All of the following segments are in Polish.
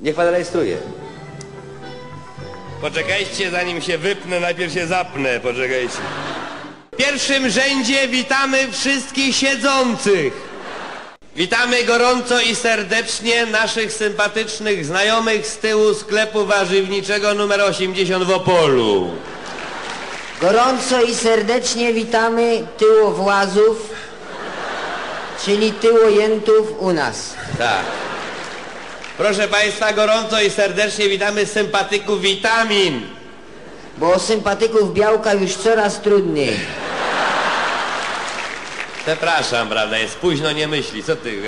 Niech pan rejestruje. Poczekajcie, zanim się wypnę, najpierw się zapnę, poczekajcie. W pierwszym rzędzie witamy wszystkich siedzących. Witamy gorąco i serdecznie naszych sympatycznych znajomych z tyłu sklepu warzywniczego numer 80 w Opolu. Gorąco i serdecznie witamy tyłowłazów, czyli tyłojętów u nas. Tak. Proszę Państwa, gorąco i serdecznie witamy sympatyków witamin. Bo sympatyków białka już coraz trudniej. Przepraszam, prawda, jest późno, nie myśli. Co ty?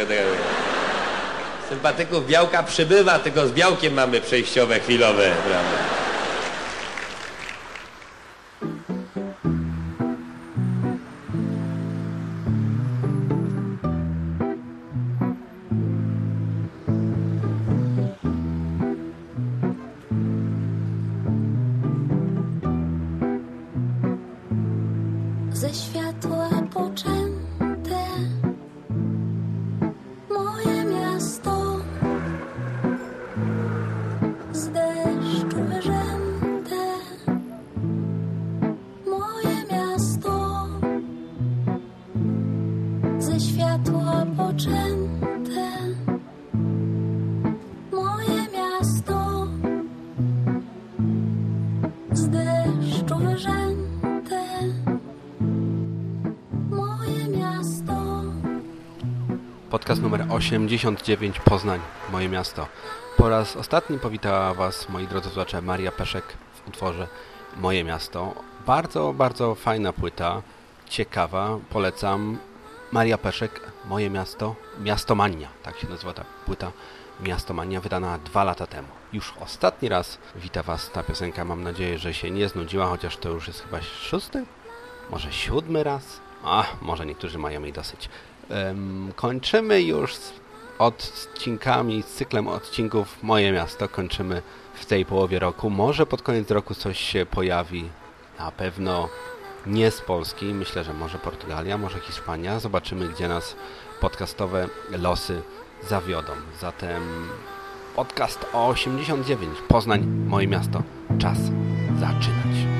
Sympatyków białka przybywa, tylko z białkiem mamy przejściowe, chwilowe, prawda? 89 Poznań, moje miasto. Po raz ostatni powitała Was, moi drodzy słuchacze, Maria Peszek w utworze Moje miasto. Bardzo, bardzo fajna płyta, ciekawa, polecam. Maria Peszek, Moje miasto, Miastomania, tak się nazywa ta płyta Miastomania, wydana dwa lata temu. Już ostatni raz wita Was ta piosenka, mam nadzieję, że się nie znudziła, chociaż to już jest chyba szósty, może siódmy raz? A, może niektórzy mają jej dosyć. Em, kończymy już odcinkami, z cyklem odcinków Moje Miasto. Kończymy w tej połowie roku. Może pod koniec roku coś się pojawi. Na pewno nie z Polski. Myślę, że może Portugalia, może Hiszpania. Zobaczymy, gdzie nas podcastowe losy zawiodą. Zatem podcast 89. Poznań, moje miasto. Czas zaczynać.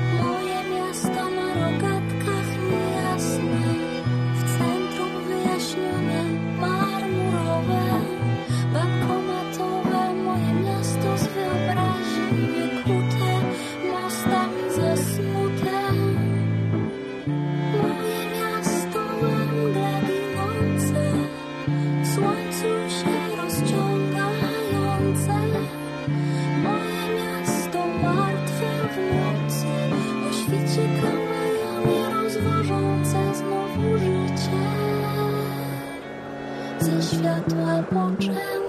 Światła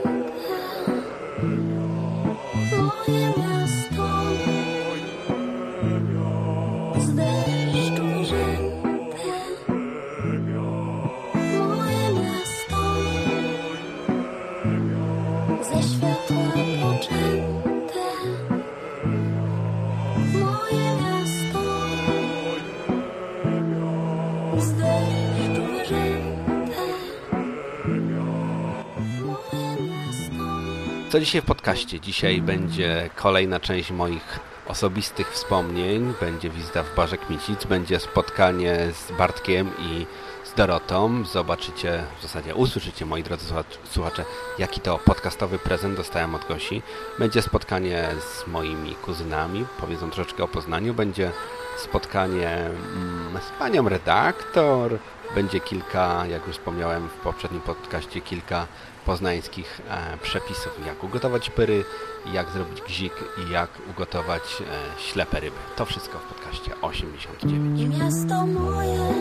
Co dzisiaj w podcaście? Dzisiaj będzie kolejna część moich osobistych wspomnień. Będzie wizyta w Barze Kmicic, będzie spotkanie z Bartkiem i z Dorotą. Zobaczycie, w zasadzie usłyszycie, moi drodzy słuchacz- słuchacze, jaki to podcastowy prezent dostałem od Gosi. Będzie spotkanie z moimi kuzynami, powiedzą troszeczkę o Poznaniu. Będzie spotkanie mm, z panią redaktor. Będzie kilka, jak już wspomniałem w poprzednim podcaście, kilka poznańskich e, przepisów, jak ugotować pyry, jak zrobić gzik i jak ugotować e, ślepe ryby. To wszystko w podcaście 89. Miasto moje,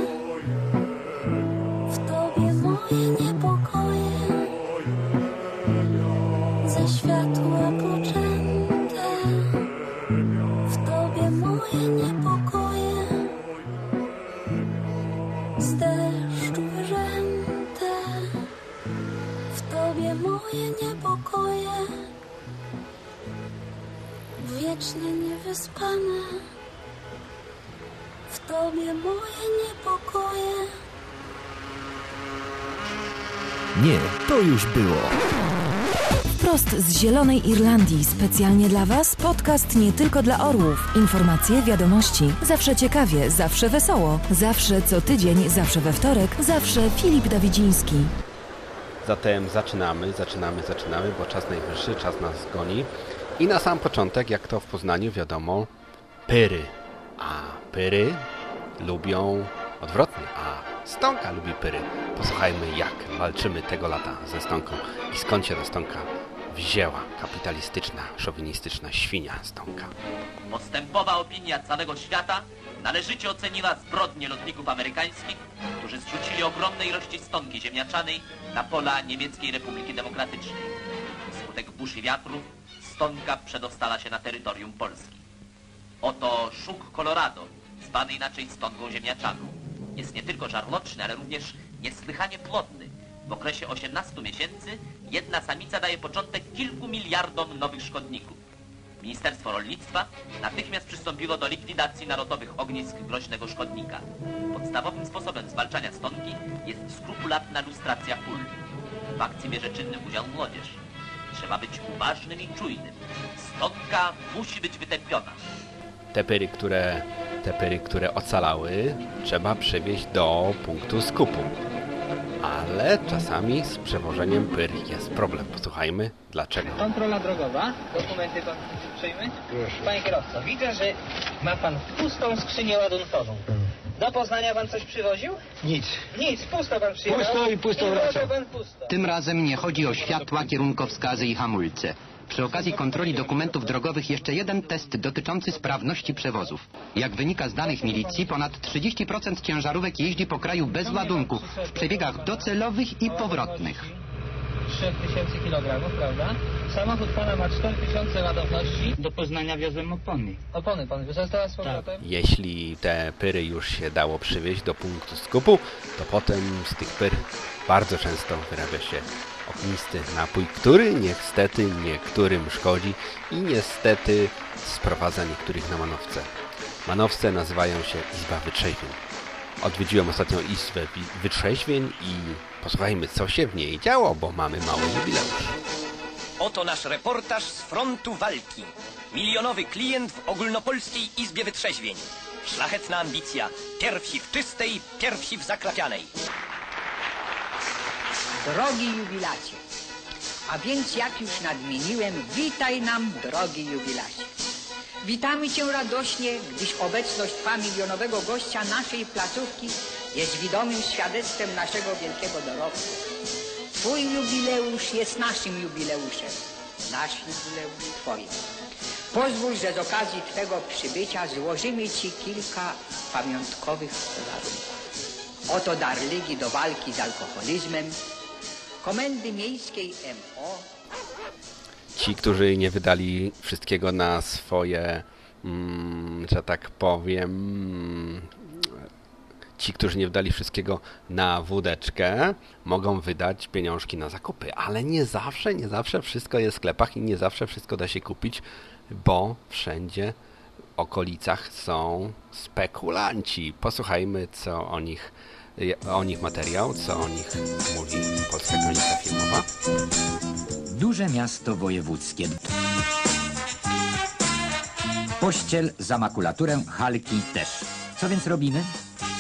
wiecznie niewyspane. W tobie moje niepokoje. Nie, to już było. Wprost z Zielonej Irlandii, specjalnie dla Was, podcast nie tylko dla orłów. Informacje, wiadomości, zawsze ciekawie, zawsze wesoło, zawsze co tydzień, zawsze we wtorek, zawsze Filip Dawidziński. Zatem zaczynamy, zaczynamy, zaczynamy, bo czas najwyższy, czas nas goni. I na sam początek, jak to w Poznaniu wiadomo, pyry. A pyry lubią odwrotnie, a stonka lubi pyry. Posłuchajmy, jak walczymy tego lata ze stonką i skąd się ta stonka wzięła. Kapitalistyczna, szowinistyczna świnia stonka. Postępowa opinia całego świata należycie oceniła zbrodnie lotników amerykańskich, którzy zrzucili ogromne ilości stonki ziemniaczanej na pola Niemieckiej Republiki Demokratycznej. Wskutek burz i wiatrów stonka przedostała się na terytorium Polski. Oto szuk Colorado, zwany inaczej stonką ziemniaczaną. Jest nie tylko żarłoczny, ale również niesłychanie płodny. W okresie 18 miesięcy jedna samica daje początek kilku miliardom nowych szkodników. Ministerstwo Rolnictwa natychmiast przystąpiło do likwidacji narodowych ognisk groźnego szkodnika. Podstawowym sposobem zwalczania stonki jest skrupulatna lustracja pól. W akcji bierze czynny udział młodzież. Trzeba być uważnym i czujnym. Stonka musi być wytępiona. Te pyry, które, te pyry, które ocalały, trzeba przewieźć do punktu skupu. Ale czasami z przewożeniem pyr jest problem. Posłuchajmy dlaczego. Kontrola drogowa. Dokumenty pan przyjmie? Panie kierowco, widzę, że ma pan pustą skrzynię ładunkową. Do Poznania pan coś przywoził? Nic. Nic, pusto pan przyjechał. Pusto i pusto I wracam. wraca pan pusto. Tym razem nie chodzi o światła, kierunkowskazy i hamulce. Przy okazji kontroli dokumentów drogowych jeszcze jeden test dotyczący sprawności przewozów. Jak wynika z danych milicji, ponad 30% ciężarówek jeździ po kraju bez ładunku w przebiegach docelowych i powrotnych. 3000 kg, prawda? Samochód pana ma 4000 ładowności. Do Poznania wiozłem opony. Opony pan wysłał teraz z powrotem? Jeśli te pyry już się dało przywieźć do punktu skupu, to potem z tych pyr bardzo często wyrabia się ognisty napój, który niestety niektórym szkodzi i niestety sprowadza niektórych na manowce. Manowce nazywają się Izba Wytrzeźwień. Odwiedziłem ostatnio Izbę Wi- Wytrzeźwień i posłuchajmy co się w niej działo, bo mamy mały jubileusz. Oto nasz reportaż z frontu walki. Milionowy klient w ogólnopolskiej Izbie Wytrzeźwień. Szlachetna ambicja. Pierwsi w czystej, pierwsi w zakrapianej. Drogi jubilacie, a więc jak już nadmieniłem, witaj nam, drogi jubilacie. Witamy Cię radośnie, gdyż obecność Twa milionowego gościa naszej placówki jest widomym świadectwem naszego wielkiego dorobku. Twój jubileusz jest naszym jubileuszem, nasz jubileusz Twoim. Pozwól, że z okazji Twego przybycia złożymy Ci kilka pamiątkowych darunków. Oto dar Ligi do walki z alkoholizmem, Komendy Miejskiej MO, ci, którzy nie wydali wszystkiego na swoje, mm, że tak powiem, ci, którzy nie wydali wszystkiego na wódeczkę, mogą wydać pieniążki na zakupy, ale nie zawsze, nie zawsze wszystko jest w sklepach i nie zawsze wszystko da się kupić, bo wszędzie w okolicach są spekulanci. Posłuchajmy, co o nich, o nich materiał, co o nich mówi Polska Kronika Filmowa. Duże miasto wojewódzkie. Pościel za makulaturę, halki też. Co więc robimy?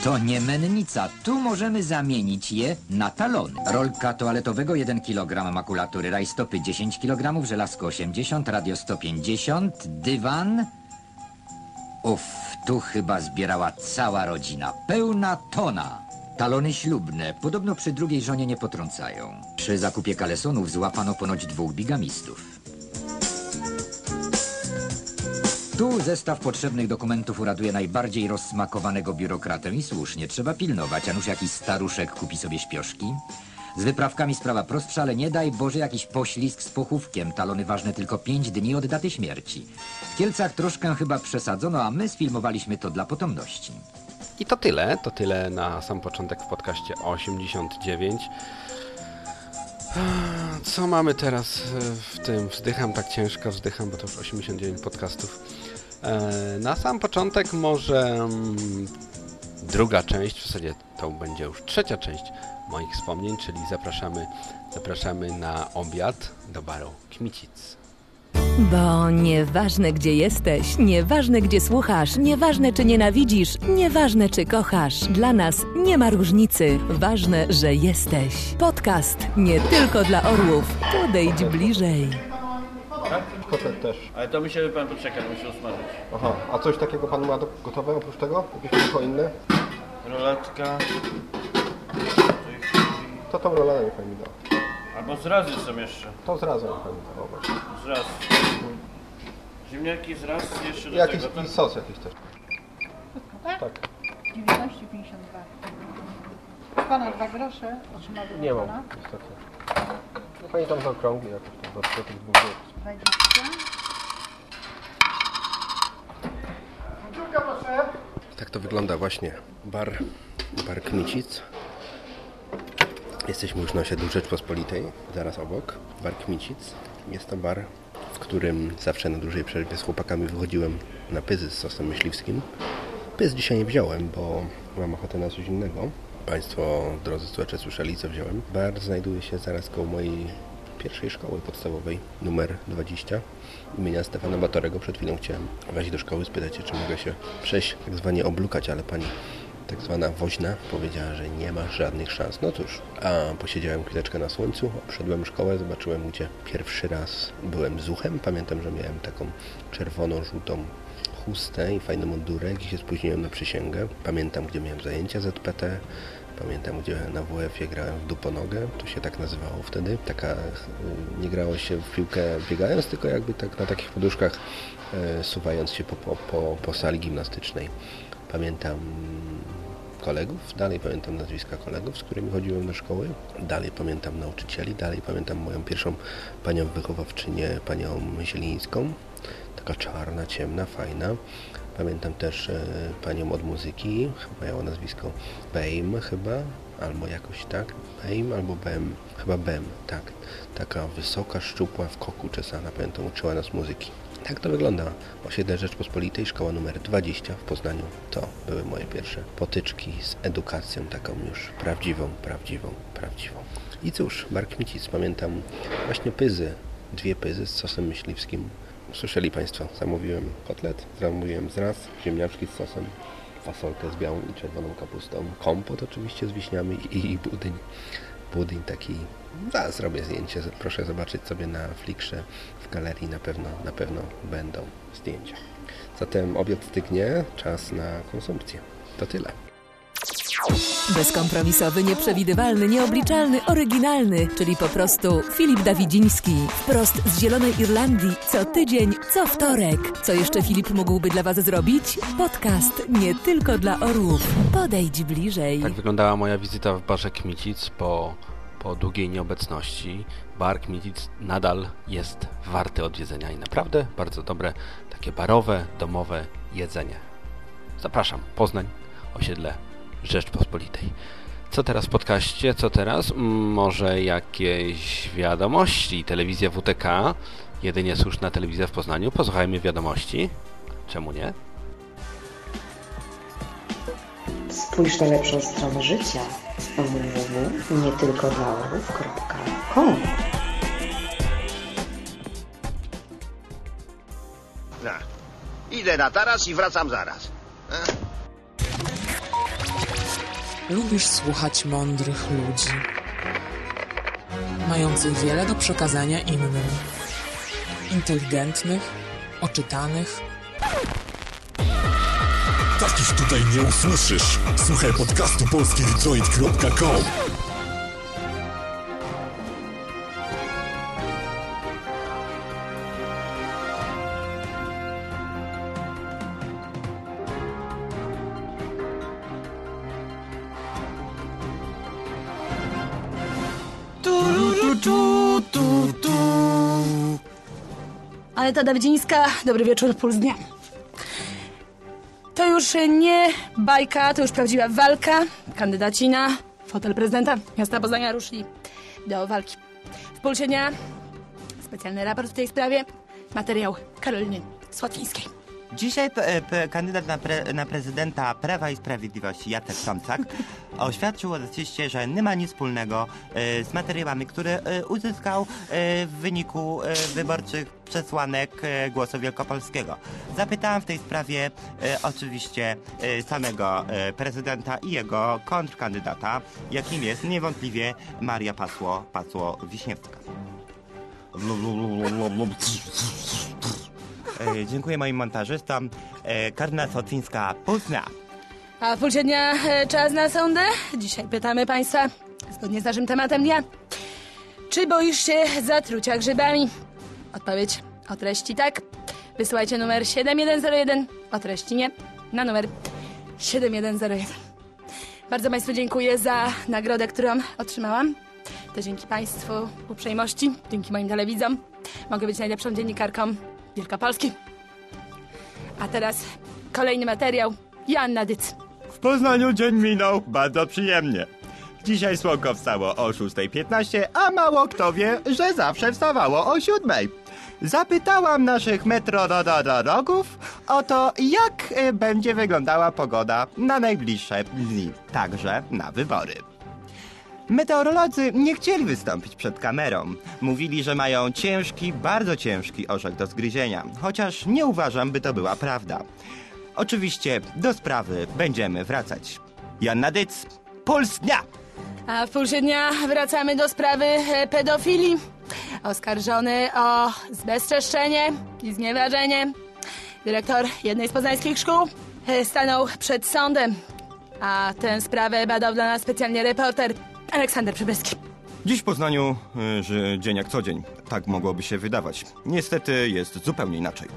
To nie mennica. Tu możemy zamienić je na talony. Rolka toaletowego 1 kg makulatury, rajstopy 10 kg, żelazko 80, radio 150, dywan... Uff, tu chyba zbierała cała rodzina. Pełna tona. Talony ślubne podobno przy drugiej żonie nie potrącają. Przy zakupie kalesonów złapano ponoć dwóch bigamistów. Tu zestaw potrzebnych dokumentów uraduje najbardziej rozsmakowanego biurokratę i słusznie trzeba pilnować, a nuż jakiś staruszek kupi sobie śpioszki. Z wyprawkami sprawa prostsza, ale nie daj Boże jakiś poślizg z pochówkiem. Talony ważne tylko pięć dni od daty śmierci. W Kielcach troszkę chyba przesadzono, a my sfilmowaliśmy to dla potomności. I to tyle, to tyle na sam początek w podcaście 89. Co mamy teraz e, w tym? Wzdycham tak ciężko, wzdycham, bo to już 89 podcastów. E, Na sam początek może mm, druga część, w zasadzie to będzie już trzecia część moich wspomnień, czyli zapraszamy, zapraszamy na obiad do baru Kmicic. Bo nieważne gdzie jesteś, nieważne gdzie słuchasz, nieważne czy nienawidzisz, nieważne czy kochasz, dla nas nie ma różnicy. Ważne, że jesteś. Podcast nie tylko dla orłów. Podejdź bliżej. Kotlet też. Ale to musi pan poczekać, musi usmażyć. Aha, a coś takiego pan ma do- gotowe oprócz tego? Jakieś tylko inne? Roletka. To tą rolę niech pan mi da. Albo zrazy są jeszcze. To zrazem niech pan mi da. o, właśnie. Zraz. Ziemniaki zraz jeszcze do Jakiś tego. i sos jakiś też. Tak? Tak. 19,52. Pana dwa grosze otrzyma do Nie mam, niestety. No pani tam zaokrągli jakoś tam do do tych dwóch. 20. Tak to wygląda właśnie bar, bar Kmicic. Jesteśmy już na osiedlu Rzeczpospolitej, zaraz obok, bar Kmicic. Jest to bar, w którym zawsze na dużej przerwie z chłopakami wychodziłem na pyzy z sosem myśliwskim. Pyz dzisiaj nie wziąłem, bo mam ochotę na coś innego. Państwo, drodzy słuchacze, słyszeli, co wziąłem. Bar znajduje się zaraz koło mojej pierwszej szkoły podstawowej, numer 20 imienia Stefana Batorego. Przed chwilą chciałem wejść do szkoły, spytać się, czy mogę się przejść, tak zwanie oblukać, ale pani tak zwana woźna powiedziała, że nie ma żadnych szans. No cóż, a posiedziałem chwileczkę na słońcu, obszedłem szkołę, zobaczyłem, gdzie pierwszy raz byłem zuchem. Pamiętam, że miałem taką czerwoną, żółtą chustę i fajny mundurek i się spóźniłem na przysięgę. Pamiętam, gdzie miałem zajęcia ZPT. Pamiętam, gdzie na WF-ie grałem w duponogę, to się tak nazywało wtedy. Taka, y, nie grało się w piłkę biegając, tylko jakby tak na takich poduszkach e, suwając się po, po, po, po sali gimnastycznej. Pamiętam kolegów, dalej pamiętam nazwiska kolegów, z którymi chodziłem do szkoły, dalej pamiętam nauczycieli, dalej pamiętam moją pierwszą panią wychowawczynię, panią Zielińską, taka czarna, ciemna, fajna. Pamiętam też e, panią od muzyki, miała nazwisko Bejm chyba, albo jakoś tak, Bejm albo Bem, chyba Bem, tak. Taka wysoka, szczupła, w koku czesana, pamiętam, uczyła nas muzyki. Tak to wygląda. Osiedle Rzeczpospolitej, szkoła numer 20 w Poznaniu. To były moje pierwsze potyczki z edukacją taką już prawdziwą, prawdziwą, prawdziwą. I cóż, Bar Kmicic, pamiętam właśnie pyzy, dwie pyzy z sosem myśliwskim. Słyszeli Państwo, zamówiłem kotlet, zamówiłem zraz, ziemniaczki z sosem, fasolkę z białą i czerwoną kapustą, kompot oczywiście z wiśniami i, i budyń. Budyń taki, zaraz zrobię zdjęcie, proszę zobaczyć sobie na Flickrze w galerii, na pewno, na pewno będą zdjęcia. Zatem obiad stygnie, czas na konsumpcję. To tyle. Bezkompromisowy, nieprzewidywalny, nieobliczalny, oryginalny, czyli po prostu Filip Dawidziński. Wprost z Zielonej Irlandii, co tydzień, co wtorek. Co jeszcze Filip mógłby dla Was zrobić? Podcast nie tylko dla orłów. Podejdź bliżej. Tak wyglądała moja wizyta w barze Kmicic po, po długiej nieobecności. Bar Kmicic nadal jest warty odwiedzenia i naprawdę bardzo dobre, takie barowe, domowe jedzenie. Zapraszam, Poznań, osiedle Rzeczpospolitej. Co teraz w podcaście? Co teraz? Może jakieś wiadomości? Telewizja WTK, jedynie słuszna telewizja w Poznaniu. Posłuchajmy wiadomości. Czemu nie? Spójrz na lepszą stronę życia www.nietylkodlaorów.com Tak. Idę na taras i wracam zaraz. Lubisz słuchać mądrych ludzi, mających wiele do przekazania innym, inteligentnych, oczytanych. Takich tutaj nie usłyszysz. Słuchaj podcastu polskiedetroit.com Ale ta Dawidzińska, dobry wieczór, puls dnia. To już nie bajka, to już prawdziwa walka. Kandydaci na fotel prezydenta miasta Poznania ruszyli do walki. W pulsie dnia specjalny raport w tej sprawie, materiał Karoliny Słatwińskiej. Dzisiaj p- p- kandydat na, pre, na prezydenta Prawa i Sprawiedliwości Jacek Tomczak oświadczył uroczyście, że nie ma nic wspólnego e, z materiałami, które e, uzyskał e, w wyniku e, wyborczych przesłanek e, Głosu Wielkopolskiego. Zapytałem w tej sprawie e, oczywiście e, samego e, prezydenta i jego kontrkandydata, jakim jest niewątpliwie Maria Pasło, Pasło Wiśniewska. E, dziękuję moim montażystom. E, Karna Socińska Puzna. A w dnia e, czas na sądę. Dzisiaj pytamy Państwa, zgodnie z naszym tematem dnia, czy boisz się zatrucia grzybami? Odpowiedź o treści tak. Wysyłajcie numer 7101, o treści nie, na numer 7101. Bardzo Państwu dziękuję za nagrodę, którą otrzymałam. To dzięki Państwu uprzejmości, dzięki moim telewidzom. Mogę być najlepszą dziennikarką Wielkopolski. A teraz kolejny materiał. Joanna Dyc. W Poznaniu dzień minął bardzo przyjemnie. Dzisiaj słonko wstało o 6.15, a mało kto wie, że zawsze wstawało o 7.00. Zapytałam naszych meteorologów o to, jak e, będzie wyglądała pogoda na najbliższe dni, także na wybory. Meteorolodzy nie chcieli wystąpić przed kamerą. Mówili, że mają ciężki, bardzo ciężki orzech do zgryzienia, chociaż nie uważam, by to była prawda. Oczywiście do sprawy będziemy wracać. Janna Dyc, Puls Dnia! A w pulsie dnia wracamy do sprawy e, pedofilii. Oskarżony o zbezczeszczenie i znieważenie. Dyrektor jednej z poznańskich szkół e, stanął przed sądem. A tę sprawę badał dla nas specjalnie reporter Aleksander Przybylski. Dziś w Poznaniu y, że dzień jak co dzień. Tak mogłoby się wydawać. Niestety jest zupełnie inaczej.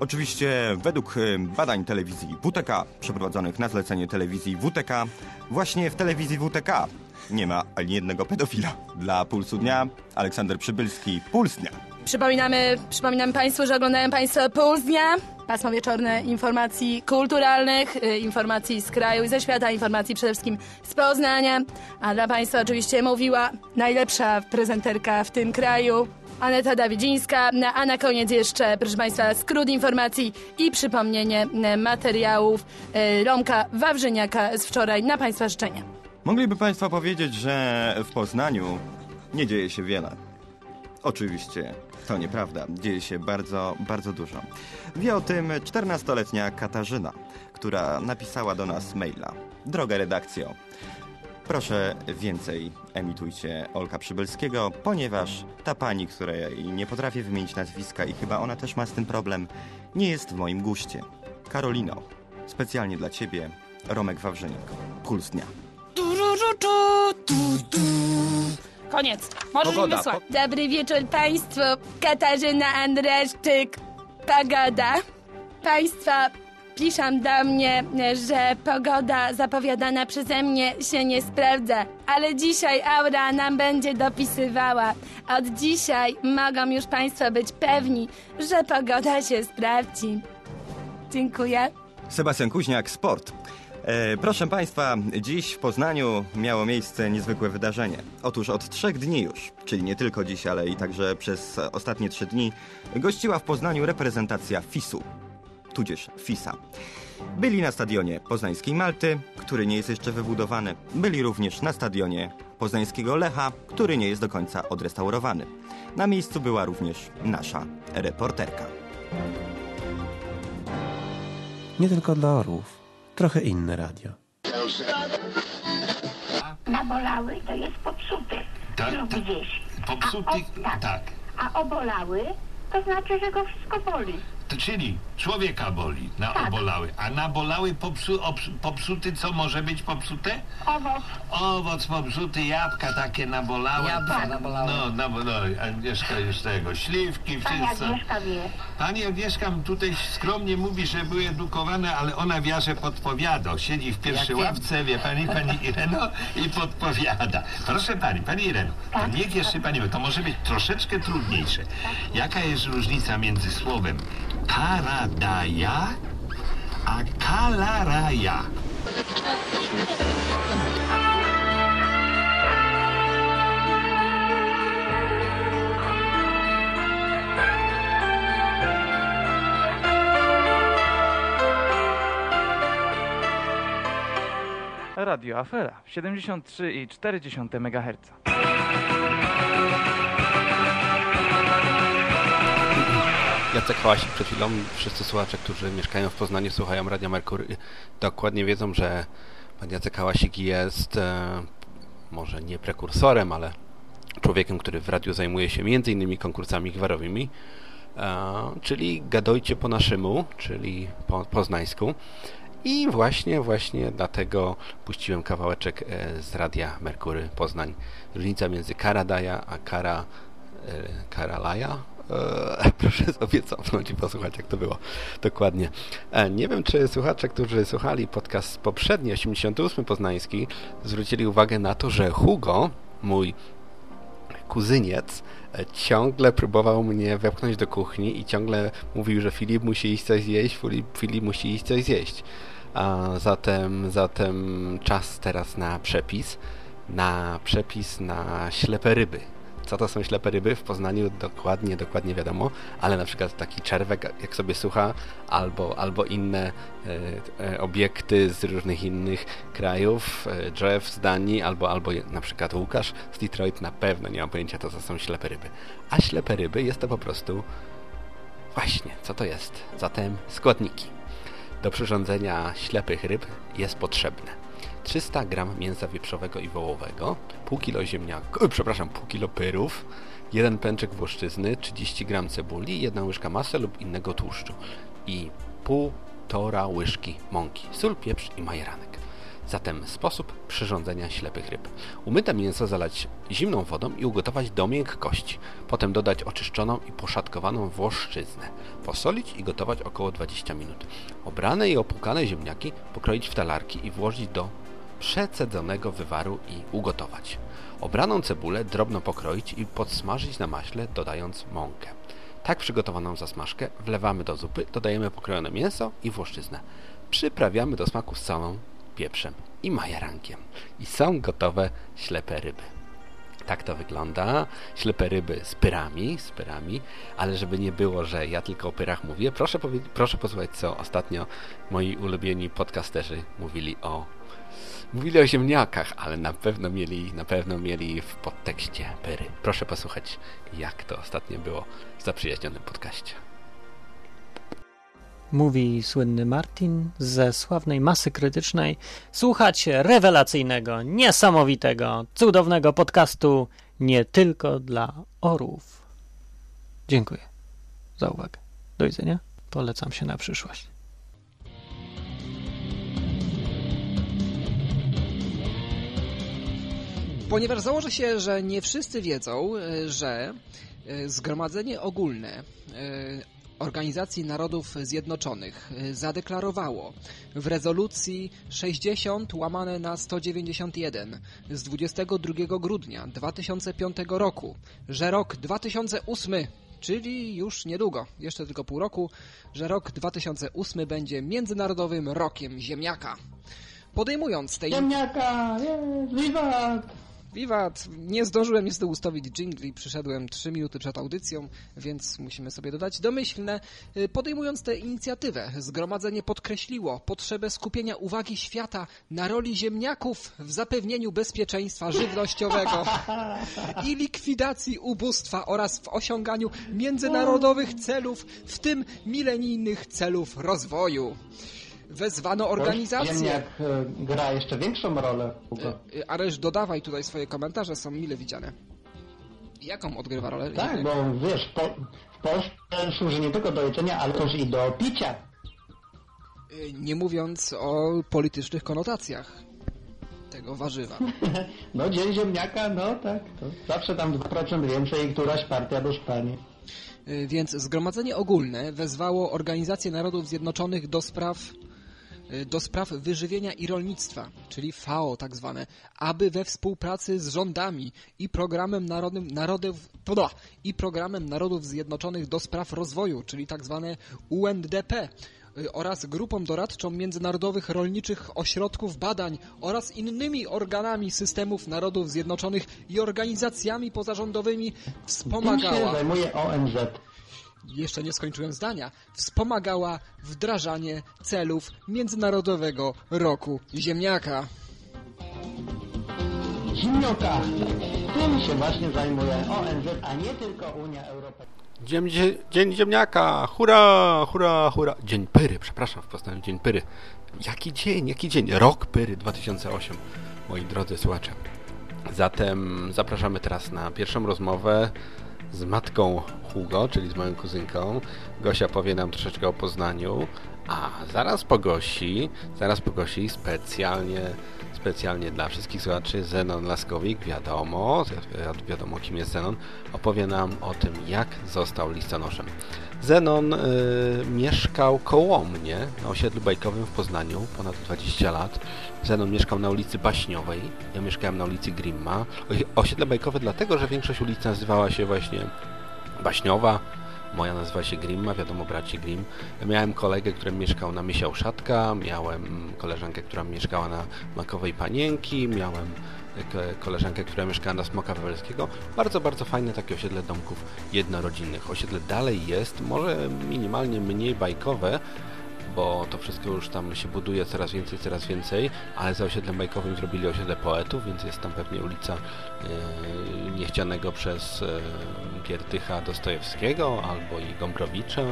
Oczywiście według y, badań telewizji WTK, przeprowadzonych na zlecenie telewizji WTK, właśnie w telewizji WTK nie ma ani jednego pedofila. Dla Pulsu Dnia Aleksander Przybylski, Puls Dnia. Przypominamy, przypominamy Państwu, że oglądają Państwo Puls Dnia, pasmo wieczorne informacji kulturalnych, y, informacji z kraju i ze świata, informacji przede wszystkim z Poznania. A dla Państwa oczywiście mówiła najlepsza prezenterka w tym kraju, Aneta Dawidzińska, No, a na koniec jeszcze, proszę Państwa, skrót informacji i przypomnienie y, materiałów y, Romka Wawrzyniaka z wczoraj na Państwa życzenia. Mogliby Państwo powiedzieć, że w Poznaniu nie dzieje się wiele. Oczywiście, to nieprawda. Dzieje się bardzo, bardzo dużo. Wie o tym 14-letnia Katarzyna, która napisała do nas maila. Droga redakcjo, proszę więcej emitujcie Olka Przybylskiego, ponieważ ta pani, której nie potrafię wymienić nazwiska i chyba ona też ma z tym problem, nie jest w moim guście. Karolino, specjalnie dla ciebie, Romek Wawrzyniak. Puls dnia. Koniec. Możesz Pogoda. mi wysłać. Dobry wieczór Państwu. Katarzyna Andreszczyk. Pogoda. Państwa piszą do mnie, że pogoda zapowiadana przeze mnie się nie sprawdza. Ale dzisiaj aura nam będzie dopisywała. Od dzisiaj mogą już Państwo być pewni, że pogoda się sprawdzi. Dziękuję. Sebastian Kuźniak, Sport. E, proszę Państwa, dziś w Poznaniu miało miejsce niezwykłe wydarzenie. Otóż od trzech dni już, czyli nie tylko dziś, ale i także przez ostatnie trzy dni, gościła w Poznaniu reprezentacja FIS-u, tudzież FIS-a. Byli na stadionie poznańskiej Malty, który nie jest jeszcze wybudowany. Byli również na stadionie poznańskiego Lecha, który nie jest do końca odrestaurowany. Na miejscu była również nasza reporterka. Nie tylko dla orłów. Trochę inne radio. Nabolały to jest popsuty. Tak, lub tak. gdzieś. Popsuty, A, o, tak. tak. A obolały to znaczy, że go wszystko boli. To czyli człowieka boli na Tak. obolały, a nabolały popsu, obs, popsuty, co może być popsute? Owoc. Owoc popsuty, jabłka takie nabolały. Jabłka Tak. nabolały. No, no, no, Agnieszka już tego, śliwki, Pani wszystko. Agnieszka wie. Pani Agnieszka tutaj skromnie mówi, że były edukowane, ale ona wiarze podpowiada. Siedzi w pierwszej Jak ławce, wie pani, pani Ireno i podpowiada. Proszę pani, pani Ireno, to niech jeszcze pani, to może być troszeczkę trudniejsze. Jaka jest różnica między słowem Paradaya, a Kalaraya. Radio Afera 73,4 MHz. Jacek Hałasik przed chwilą. Wszyscy słuchacze, którzy mieszkają w Poznaniu, słuchają Radia Merkur, dokładnie wiedzą, że pan Jacek Hałasik jest e, może nie prekursorem, ale człowiekiem, który w radiu zajmuje się innymi konkursami gwarowymi, e, czyli Gadojcie po naszemu, czyli po poznańsku. I właśnie, właśnie dlatego puściłem kawałeczek e, z radia Merkury Poznań. Różnica między Karadaja a Kara, e, Karalaja. E, proszę sobie cofnąć i posłuchać, jak to było dokładnie. E, nie wiem, czy słuchacze, którzy słuchali podcast poprzedni, 88 poznański, zwrócili uwagę na to, że Hugo, mój kuzyniec, e, ciągle próbował mnie wepchnąć do kuchni i ciągle mówił, że Filip musi iść coś zjeść, Filip, Filip musi iść coś zjeść. A zatem, zatem czas teraz na przepis, na przepis na ślepe ryby. Co to są ślepe ryby? W Poznaniu dokładnie, dokładnie wiadomo, ale na przykład taki czerwek, jak sobie słucha, albo, albo inne e, e, obiekty z różnych innych krajów, e, Jeff z Danii, albo, albo na przykład Łukasz z Detroit, na pewno nie mam pojęcia, to, to są ślepe ryby. A ślepe ryby jest to po prostu właśnie, co to jest? Zatem składniki. Do przyrządzenia ślepych ryb jest potrzebne 300 g mięsa wieprzowego i wołowego, pół kilo ziemniaków, przepraszam, pół kilo pyrów, jeden pęczek włoszczyzny, 30 g cebuli, jedna łyżka masła lub innego tłuszczu i półtora łyżki mąki, sól, pieprz i majeranek. Zatem sposób przyrządzenia ślepych ryb. Umyte mięso zalać zimną wodą i ugotować do miękkości. Potem dodać oczyszczoną i poszatkowaną włoszczyznę. Posolić i gotować około 20 minut. Obrane i opłukane ziemniaki pokroić w talarki i włożyć do przecedzonego wywaru i ugotować. Obraną cebulę drobno pokroić i podsmażyć na maśle, dodając mąkę. Tak przygotowaną zasmażkę wlewamy do zupy, dodajemy pokrojone mięso i włoszczyznę. Przyprawiamy do smaku solą, pieprzem i majerankiem. I są gotowe ślepe ryby. Tak to wygląda. Ślepe ryby z pyrami, z pyrami, ale żeby nie było, że ja tylko o pyrach mówię, proszę, proszę posłuchać, co ostatnio moi ulubieni podcasterzy mówili o Mówili o ziemniakach, ale na pewno mieli, na pewno mieli w podtekście pyry. Proszę posłuchać, jak to ostatnio było w zaprzyjaźnionym podcaście. Mówi słynny Martin ze sławnej masy krytycznej. Słuchać rewelacyjnego, niesamowitego, cudownego podcastu nie tylko dla orów. Dziękuję za uwagę. Do widzenia. Polecam się na przyszłość. Ponieważ założę się, że nie wszyscy wiedzą, e, że e, Zgromadzenie Ogólne e, Organizacji Narodów Zjednoczonych zadeklarowało w rezolucji 60 łamane na 191 z 22 grudnia 2005 roku, że rok 2008 czyli już niedługo, jeszcze tylko pół roku, że rok 2008 będzie Międzynarodowym Rokiem Ziemniaka. Podejmując tej... Ziemniaka! Jest, wiwat! Nie zdążyłem niestety ustawić jingli, przyszedłem 3 minuty przed audycją, więc musimy sobie dodać domyślne. Y, podejmując tę inicjatywę, zgromadzenie podkreśliło potrzebę skupienia uwagi świata na roli ziemniaków w zapewnieniu bezpieczeństwa żywnościowego i likwidacji ubóstwa oraz w osiąganiu międzynarodowych celów, w tym milenijnych celów rozwoju wezwano organizację. Ziemniak e, gra jeszcze większą rolę. E, Areż, dodawaj tutaj swoje komentarze, są mile widziane. Jaką odgrywa rolę? Tak, bo wiesz, po, w Polsce służy nie tylko do jedzenia, ale też i do picia. E, nie mówiąc o politycznych konotacjach tego warzywa. no dzień ziemniaka, no tak, to zawsze tam 2% więcej i któraś partia dostanie. Więc Zgromadzenie Ogólne wezwało Organizację Narodów Zjednoczonych do spraw do spraw wyżywienia i rolnictwa, czyli FAO tak zwane, aby we współpracy z rządami i programem narodów, narodów, i programem Narodów Zjednoczonych do spraw rozwoju, czyli tak zwane UNDP, y, oraz grupą doradczą międzynarodowych rolniczych ośrodków badań oraz innymi organami systemów Narodów Zjednoczonych i organizacjami pozarządowymi wspomagała. Tym się zajmuje ONZ jeszcze nie skończyłem zdania, wspomagała wdrażanie celów Międzynarodowego Roku Ziemniaka. Unioka. Tym się właśnie zajmuje ONZ, a nie tylko Unia Europejska. Dzień, dzie- dzień ziemniaka! Hurra! Hurra! Hurra! Dzień Pyry, przepraszam, w Poznaniu Dzień Pyry. Jaki dzień, jaki dzień? Rok Pyry 2008, moi drodzy słuchacze. Zatem zapraszamy teraz na pierwszą rozmowę z matką Hugo, czyli z moją kuzynką. Gosia powie nam troszeczkę o Poznaniu, a zaraz po Gosi, zaraz po Gosi specjalnie, specjalnie dla wszystkich słuchaczy Zenon Laskowik, wiadomo, wi- wiadomo kim jest Zenon, opowie nam o tym, jak został listonoszem. Zenon y, mieszkał koło mnie na osiedlu bajkowym w Poznaniu ponad 20 lat. Zenon mieszkał na ulicy Baśniowej, ja mieszkałem na ulicy Grimma. Osiedle bajkowe dlatego, że większość ulic nazywała się właśnie Baśniowa, moja nazywa się Grimma, wiadomo braci Grimm. Miałem kolegę, który mieszkał na Miesiał Szatka, miałem koleżankę, która mieszkała na Makowej Panienki, miałem ko- koleżankę, która mieszkała na Smoka Wawelskiego. Bardzo, bardzo fajne takie osiedle domków jednorodzinnych. Osiedle dalej jest, może minimalnie mniej bajkowe, bo to wszystko już tam się buduje coraz więcej, coraz więcej, ale za osiedlem bajkowym zrobili osiedle poetów, więc jest tam pewnie ulica e, niechcianego przez e, Giertycha Dostojewskiego albo i Gombrowicza.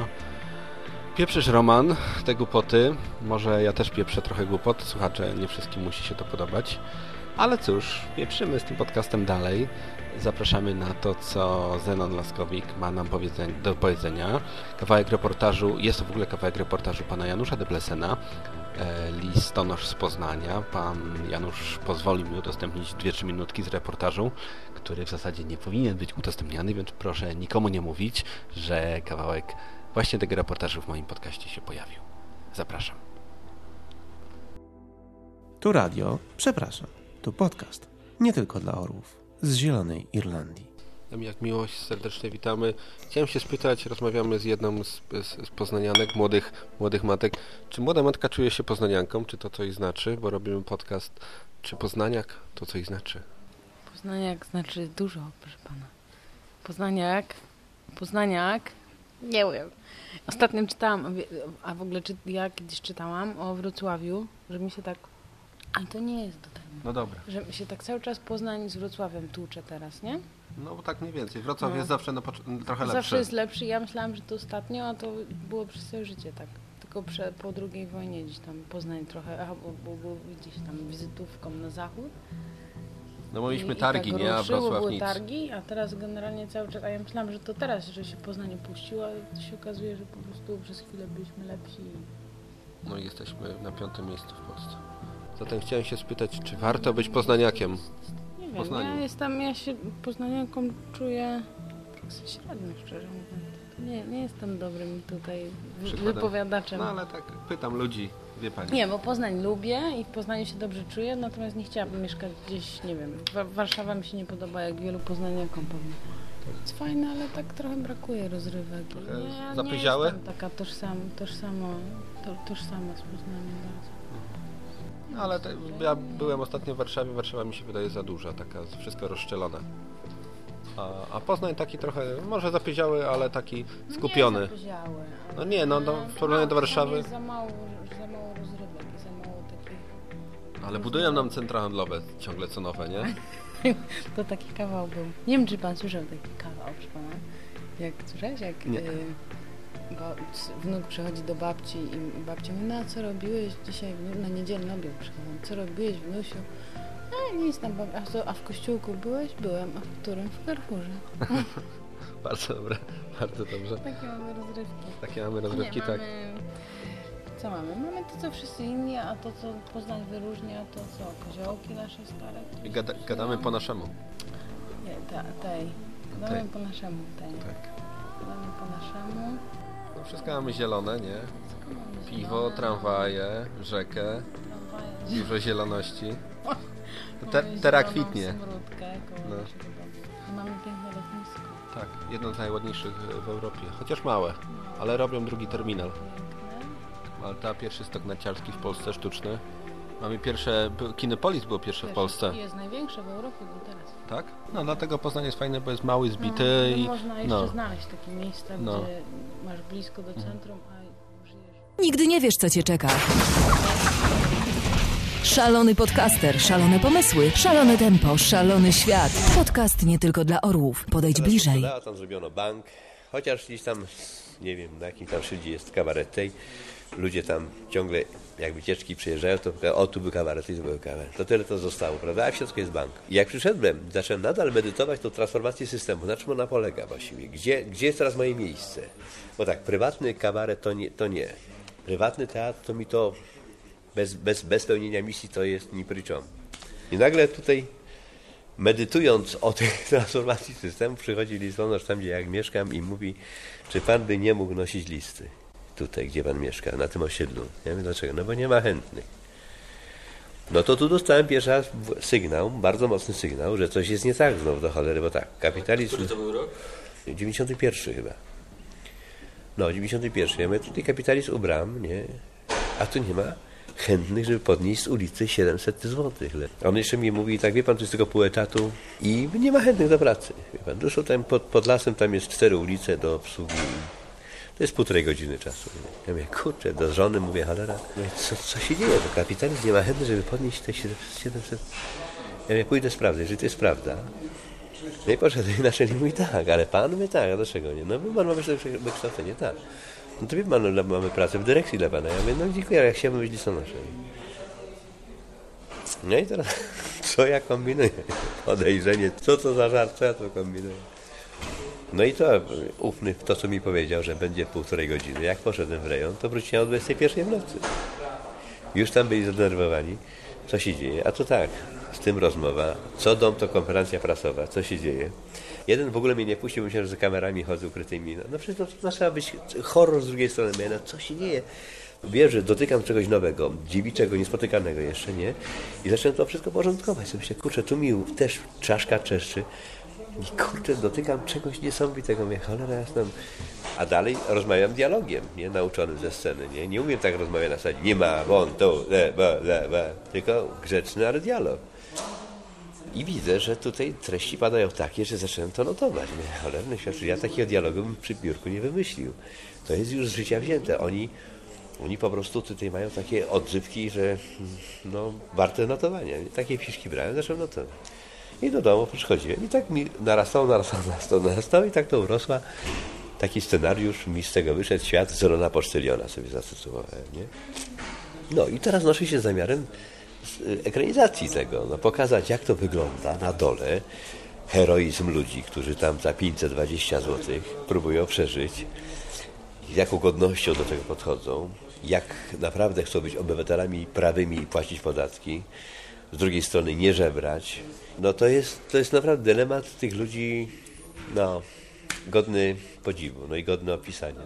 Pieprzysz Roman, te głupoty. Może ja też pieprzę trochę głupot, słuchacze, nie wszystkim musi się to podobać. Ale cóż, pieprzymy z tym podcastem dalej. Zapraszamy na to, co Zenon Laskowik ma nam do powiedzenia. Kawałek reportażu, jest to w ogóle kawałek reportażu pana Janusza de Blesena, e, listonosz z Poznania. Pan Janusz pozwolił mi udostępnić 2-3 minutki z reportażu, który w zasadzie nie powinien być udostępniany, więc proszę nikomu nie mówić, że kawałek właśnie tego reportażu w moim podcaście się pojawił. Zapraszam. Tu radio, przepraszam, tu podcast. Nie tylko dla orłów. Z Zielonej Irlandii. Jak miłość, serdecznie witamy. Chciałem się spytać, rozmawiamy z jedną z, z, z poznanianek, młodych, młodych matek. Czy młoda matka czuje się poznanianką? Czy to coś znaczy? Bo robimy podcast. Czy poznaniak to coś znaczy? Poznaniak znaczy dużo, proszę pana. Poznaniak, Poznaniak, nie wiem. Ostatnio czytałam, a w ogóle czy, ja kiedyś czytałam o Wrocławiu, że mi się tak, ale to nie jest do tego, No dobra. że się tak cały czas Poznań z Wrocławiem tłucze teraz, nie? No bo tak mniej więcej. Wrocław No. jest zawsze pocz- trochę lepszy. Zawsze jest lepszy. Ja myślałam, że to ostatnio, a to było przez całe życie tak. Tylko prze, po II wojnie gdzieś tam Poznań trochę, aha, bo, bo był gdzieś tam wizytówką na zachód. No bo mieliśmy I- targi, i tak nie? A ruszyło, Wrocław były nic. targi, a teraz generalnie cały czas, a ja myślałam, że to teraz, że się Poznań puściło, ale się okazuje, że po prostu przez chwilę byliśmy lepsi. No i jesteśmy na piątym miejscu w Polsce. Zatem chciałem się spytać, czy warto być poznaniakiem? Nie wiem, Poznaniu. ja jestem, ja się poznaniaką czuję tak średnio, szczerze mówiąc. Nie, nie jestem dobrym tutaj Przykładem. wypowiadaczem. No ale tak pytam ludzi, wie pani. Nie, bo Poznań lubię i w Poznaniu się dobrze czuję, natomiast nie chciałabym mieszkać gdzieś, nie wiem, Wa- Warszawa mi się nie podoba, jak wielu poznaniakom pewnie. Jest fajne, ale tak trochę brakuje rozrywek. Trochę nie, ja zapyziałe? Nie jestem taka tożsam, tożsamo, to, tożsama z Poznaniem bardzo. No ale te, ja byłem ostatnio w Warszawie, Warszawa mi się wydaje za duża, taka wszystko rozszczelone. A, a Poznań taki trochę, może zapyziały, ale taki skupiony. Nie No nie, no, no w porównaniu do Warszawy. Za mało, za mało rozrywek za mało takich... Ale budują nam centra handlowe ciągle co nowe, nie? To taki kawał był. Nie wiem, czy pan słyszał taki kawał, proszę pana. Jak słyszałeś, jak Nie. y, c- wnuk przychodzi do babci i babcia mówi, no a co robiłeś dzisiaj, wnu- na niedzielny obiad przychodzą, co robiłeś wnusiu? A nic tam, bab- a, co, a w kościółku byłeś? Byłem, a w którym? W Carrefourze. bardzo dobre, bardzo dobrze. Takie mamy rozrywki. Takie mamy rozrywki, Nie, tak. mamy... Co mamy? Mamy to, co wszyscy inni, a to, co Poznań wyróżnia, to co? Koziołki nasze stare? gada, gadamy po naszemu. Nie, ta, tej. Gadamy Tej. po naszemu, tej. Tak. Gadamy po naszemu. No wszystko mamy zielone, nie? Piwo, tramwaje, rzekę, dużo zieloności. Te, teraz kwitnie. No. mamy piękne lotnisko. Tak, jedno z najładniejszych w Europie. Chociaż małe, ale robią drugi terminal. Malta, pierwszy stok narciarski w Polsce, sztuczny. Mamy pierwsze, Kinepolis było pierwsze w Polsce. Jest największe w Europie do teraz. Tak? No dlatego Poznań jest fajny, bo jest mały, zbity no, i... Można jeszcze no. znaleźć takie miejsca, No. gdzie masz blisko do centrum, a żyjesz Nigdy nie wiesz, co cię czeka. Szalony podcaster, szalone pomysły, szalone tempo, szalony świat. Podcast nie tylko dla orłów. Podejdź bliżej. Tam zrobiono bank, chociaż gdzieś tam, nie wiem na jakim tam szyldzie jest kabaret tej, ludzie tam ciągle jak wycieczki przyjeżdżają, to o tu był kabaret, tu był kabaret. To tyle to zostało, prawda? A w środku jest bank. I jak przyszedłem, zacząłem nadal medytować tą transformację systemu. Na czym ona polega właściwie? Gdzie, gdzie jest teraz moje miejsce? Bo tak, prywatny kabaret to nie. To nie. Prywatny teatr to mi to bez, bez, bez pełnienia misji to jest ni. I nagle tutaj medytując o tej transformacji systemu, przychodzi listonosz tam, gdzie jak mieszkam i mówi, czy pan by nie mógł nosić listy tutaj, gdzie pan mieszka, na tym osiedlu. Ja wiem dlaczego, no bo nie ma chętnych. No to tu dostałem pierwszy raz sygnał, bardzo mocny sygnał, że coś jest nie tak znowu do cholery, bo tak, kapitalizm... Który to był rok? 91 chyba. No, 91. Ja mówię, tutaj kapitalizm u bram, nie? A tu nie ma chętnych, żeby podnieść z ulicy 700 zł. On jeszcze mi mówi, tak wie pan, to jest tylko pół etatu i nie ma chętnych do pracy. Wie pan, zresztą tam pod, pod lasem tam jest cztery ulice do obsługi. To jest półtorej godziny czasu. Ja mówię, kurczę, do żony mówię, mówię, co, co się dzieje? To kapitalizm nie ma chętnych, żeby podnieść te 700 Ja mówię, pójdę sprawdzę, jeżeli to jest prawda, no i poszedł i naczelnik mówi tak, ale pan mówi tak, a dlaczego nie? No bo pan ma wykształcenie, tak. No to wie pan, no, mamy pracę w dyrekcji dla pana. Ja mówię, no dziękuję, ale ja chciałbym być listonoszem. No i teraz, co ja kombinuję? Podejrzenie, co to za żart, co ja to kombinuję? No i to ufny w to, co mi powiedział, że będzie półtorej godziny. Jak poszedłem w rejon, to wróciłem o 21 w nocy. Już tam byli zdenerwowani. Co się dzieje? A to tak, z tym rozmowa. Co dom, to konferencja prasowa. Co się dzieje? Jeden w ogóle mnie nie puścił, myślałem, że kamerami chodzę ukrytymi. No, no przecież to, to trzeba być horror z drugiej strony. No co się dzieje? Wiem, że dotykam czegoś nowego, dziewiczego, niespotykanego jeszcze, nie? I zacząłem to wszystko porządkować. Sobie myślę, kurczę, tu mi też czaszka czeszczy. I kurczę, dotykam czegoś niesamowitego. Mówię, cholera jasna. A dalej rozmawiam dialogiem, nie? Nauczonym ze sceny, nie? Nie umiem tak rozmawiać na sali. Nie ma, won, tu, le, ba, le, ba. Tylko grzeczny, ale dialog. I widzę, że tutaj treści padają takie, że zacząłem to notować. Mówię, cholerny świat, ja takiego dialogu bym przy biurku nie wymyślił. To jest już z życia wzięte. Oni, oni po prostu tutaj mają takie odzywki, że no, warte notowania. Takie fiszki brałem, zacząłem notować. I do domu przychodziłem i tak mi narastał, narastał, narastał, narastał i tak to urosła. Taki scenariusz mi z tego wyszedł, świat Zerona Posztyliona sobie zatytułowałem, nie? No i teraz noszę się z zamiarem z, ekranizacji tego, no, pokazać jak to wygląda na dole, heroizm ludzi, którzy tam za 520 zł próbują przeżyć, z jaką godnością do tego podchodzą, jak naprawdę chcą być obywatelami prawymi i płacić podatki, z drugiej strony nie żebrać. No to jest, to jest naprawdę dylemat tych ludzi, no, godny podziwu, no i godny opisania.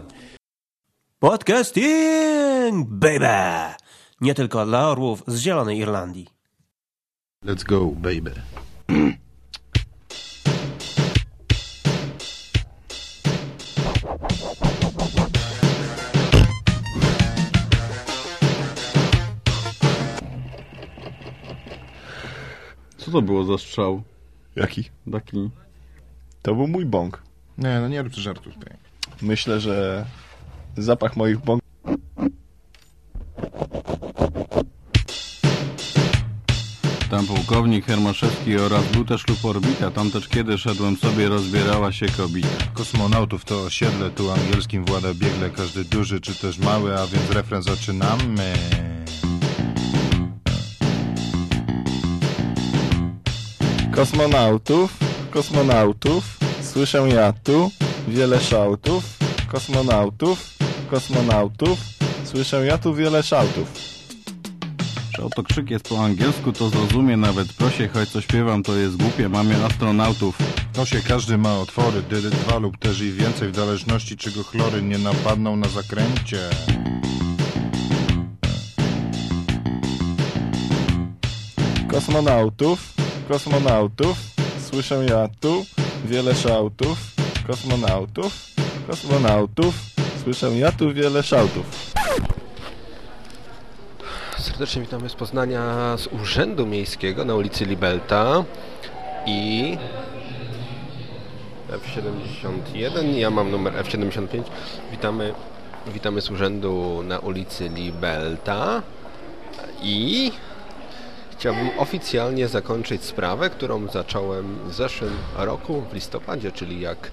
Podcasting, baby! Nie tylko dla orłów z Zielonej Irlandii. Let's go, baby. Co to było za strzał? Jaki? Taki. To był mój bąk. Nie, no nie rób żartów tutaj. Myślę, że zapach moich bąk... pułkownik Hermaszewski oraz był też lub orbita. Tam też kiedy szedłem sobie rozbierała się kobita. Kosmonautów to osiedle, tu angielskim włada biegle każdy duży czy też mały, a więc refren zaczynamy. Kosmonautów, kosmonautów, słyszę ja tu, wiele szałtów, kosmonautów, kosmonautów, słyszę ja tu wiele szałtów. Że oto krzyk jest po angielsku, to zrozumie nawet prosie, choć co śpiewam to jest głupie, mamy astronautów. To się każdy ma otwory, dydy dwa lub też i więcej, w zależności czy go chlory nie napadną na zakręcie. Kosmonautów, kosmonautów, słyszę ja tu, wiele szałtów, kosmonautów, kosmonautów, słyszę ja tu wiele szałtów. Serdecznie witamy z Poznania z Urzędu Miejskiego na ulicy Libelta i F71, ja mam numer F75. Witamy, witamy z urzędu na ulicy Libelta i Chciałbym oficjalnie zakończyć sprawę, którą zacząłem w zeszłym roku, w listopadzie, czyli jak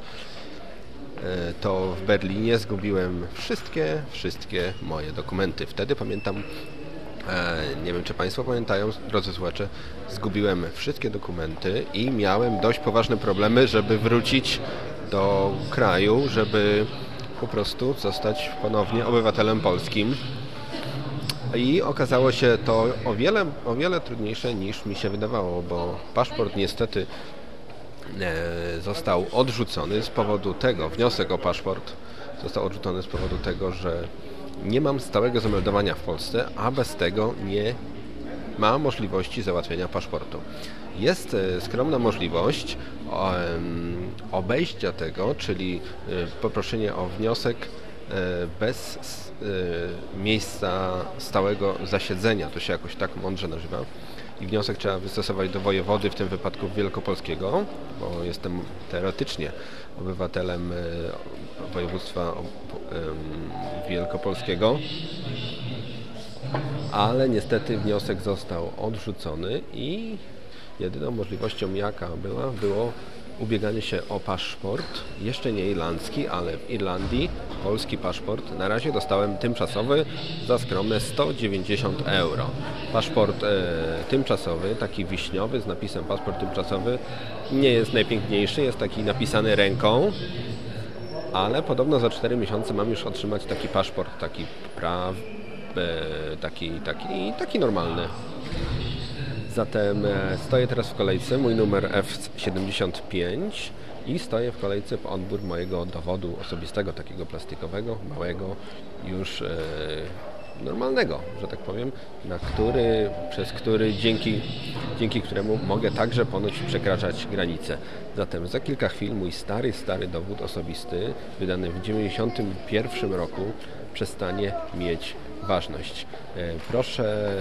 e, to w Berlinie zgubiłem wszystkie, wszystkie moje dokumenty. Wtedy pamiętam, nie wiem czy Państwo pamiętają, drodzy słuchacze, zgubiłem wszystkie dokumenty i miałem dość poważne problemy, żeby wrócić do kraju, żeby po prostu zostać ponownie obywatelem polskim. I okazało się to o wiele, o wiele trudniejsze niż mi się wydawało, bo paszport niestety e, został odrzucony z powodu tego, wniosek o paszport został odrzucony z powodu tego, że nie mam stałego zameldowania w Polsce, a bez tego nie ma możliwości załatwienia paszportu. Jest e, skromna możliwość obejścia tego, czyli e, poproszenie o wniosek e, bez miejsca stałego zasiedzenia. To się jakoś tak mądrze nazywa. I wniosek trzeba wystosować do wojewody, w tym wypadku wielkopolskiego, bo jestem teoretycznie obywatelem e, województwa wielkopolskiego. Ale niestety wniosek został odrzucony i jedyną możliwością jaka była, było ubieganie się o paszport, jeszcze nie irlandzki, ale w Irlandii polski paszport. Na razie dostałem tymczasowy za skromne 190 euro. Paszport e, tymczasowy, taki wiśniowy z napisem paszport tymczasowy nie jest najpiękniejszy, jest taki napisany ręką, ale podobno za 4 miesiące mam już otrzymać taki paszport, taki praw, e, taki, taki, taki normalny. Zatem e, stoję teraz w kolejce, mój numer F75 i stoję w kolejce po odbór mojego dowodu osobistego, takiego plastikowego, małego, już e, normalnego, że tak powiem, na który, przez który, dzięki, dzięki któremu mogę także ponoć przekraczać granice. Zatem za kilka chwil mój stary, stary dowód osobisty, wydany w 1991 roku, przestanie mieć ważność. E, Proszę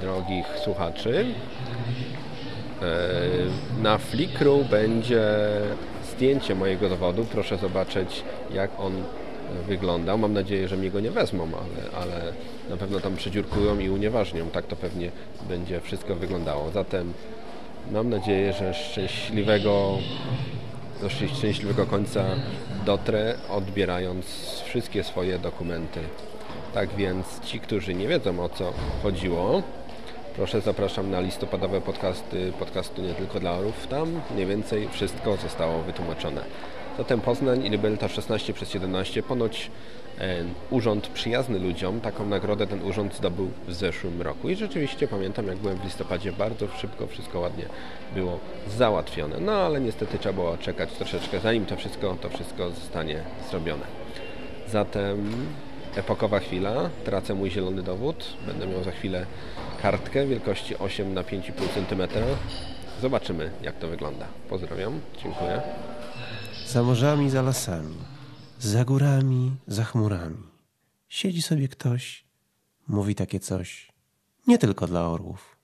drogich słuchaczy, e, na Flickru będzie zdjęcie mojego dowodu. Proszę zobaczyć, jak on wyglądał. Mam nadzieję, że mnie go nie wezmą, ale, ale na pewno tam przedziurkują i unieważnią. Tak to pewnie będzie wszystko wyglądało. Zatem mam nadzieję, że szczęśliwego do szczę- szczęśliwego końca dotrę, odbierając wszystkie swoje dokumenty. Tak więc ci, którzy nie wiedzą o co chodziło, proszę zapraszam na listopadowe podcasty podcastu nie tylko dla orów. Tam mniej więcej wszystko zostało wytłumaczone. Zatem Poznań i Libelta 16 przez 17 ponoć e, urząd przyjazny ludziom. Taką nagrodę ten urząd zdobył w zeszłym roku. I rzeczywiście pamiętam, jak byłem w listopadzie, bardzo szybko wszystko ładnie było załatwione. No ale niestety trzeba było czekać troszeczkę, zanim to wszystko, to wszystko zostanie zrobione. Zatem epokowa chwila. Tracę mój zielony dowód. Będę miał za chwilę kartkę wielkości 8 na 5,5 cm. Zobaczymy, jak to wygląda. Pozdrawiam, dziękuję. Za morzami, za lasami, za górami, za chmurami. Siedzi sobie ktoś, mówi takie coś. Nie tylko dla orłów.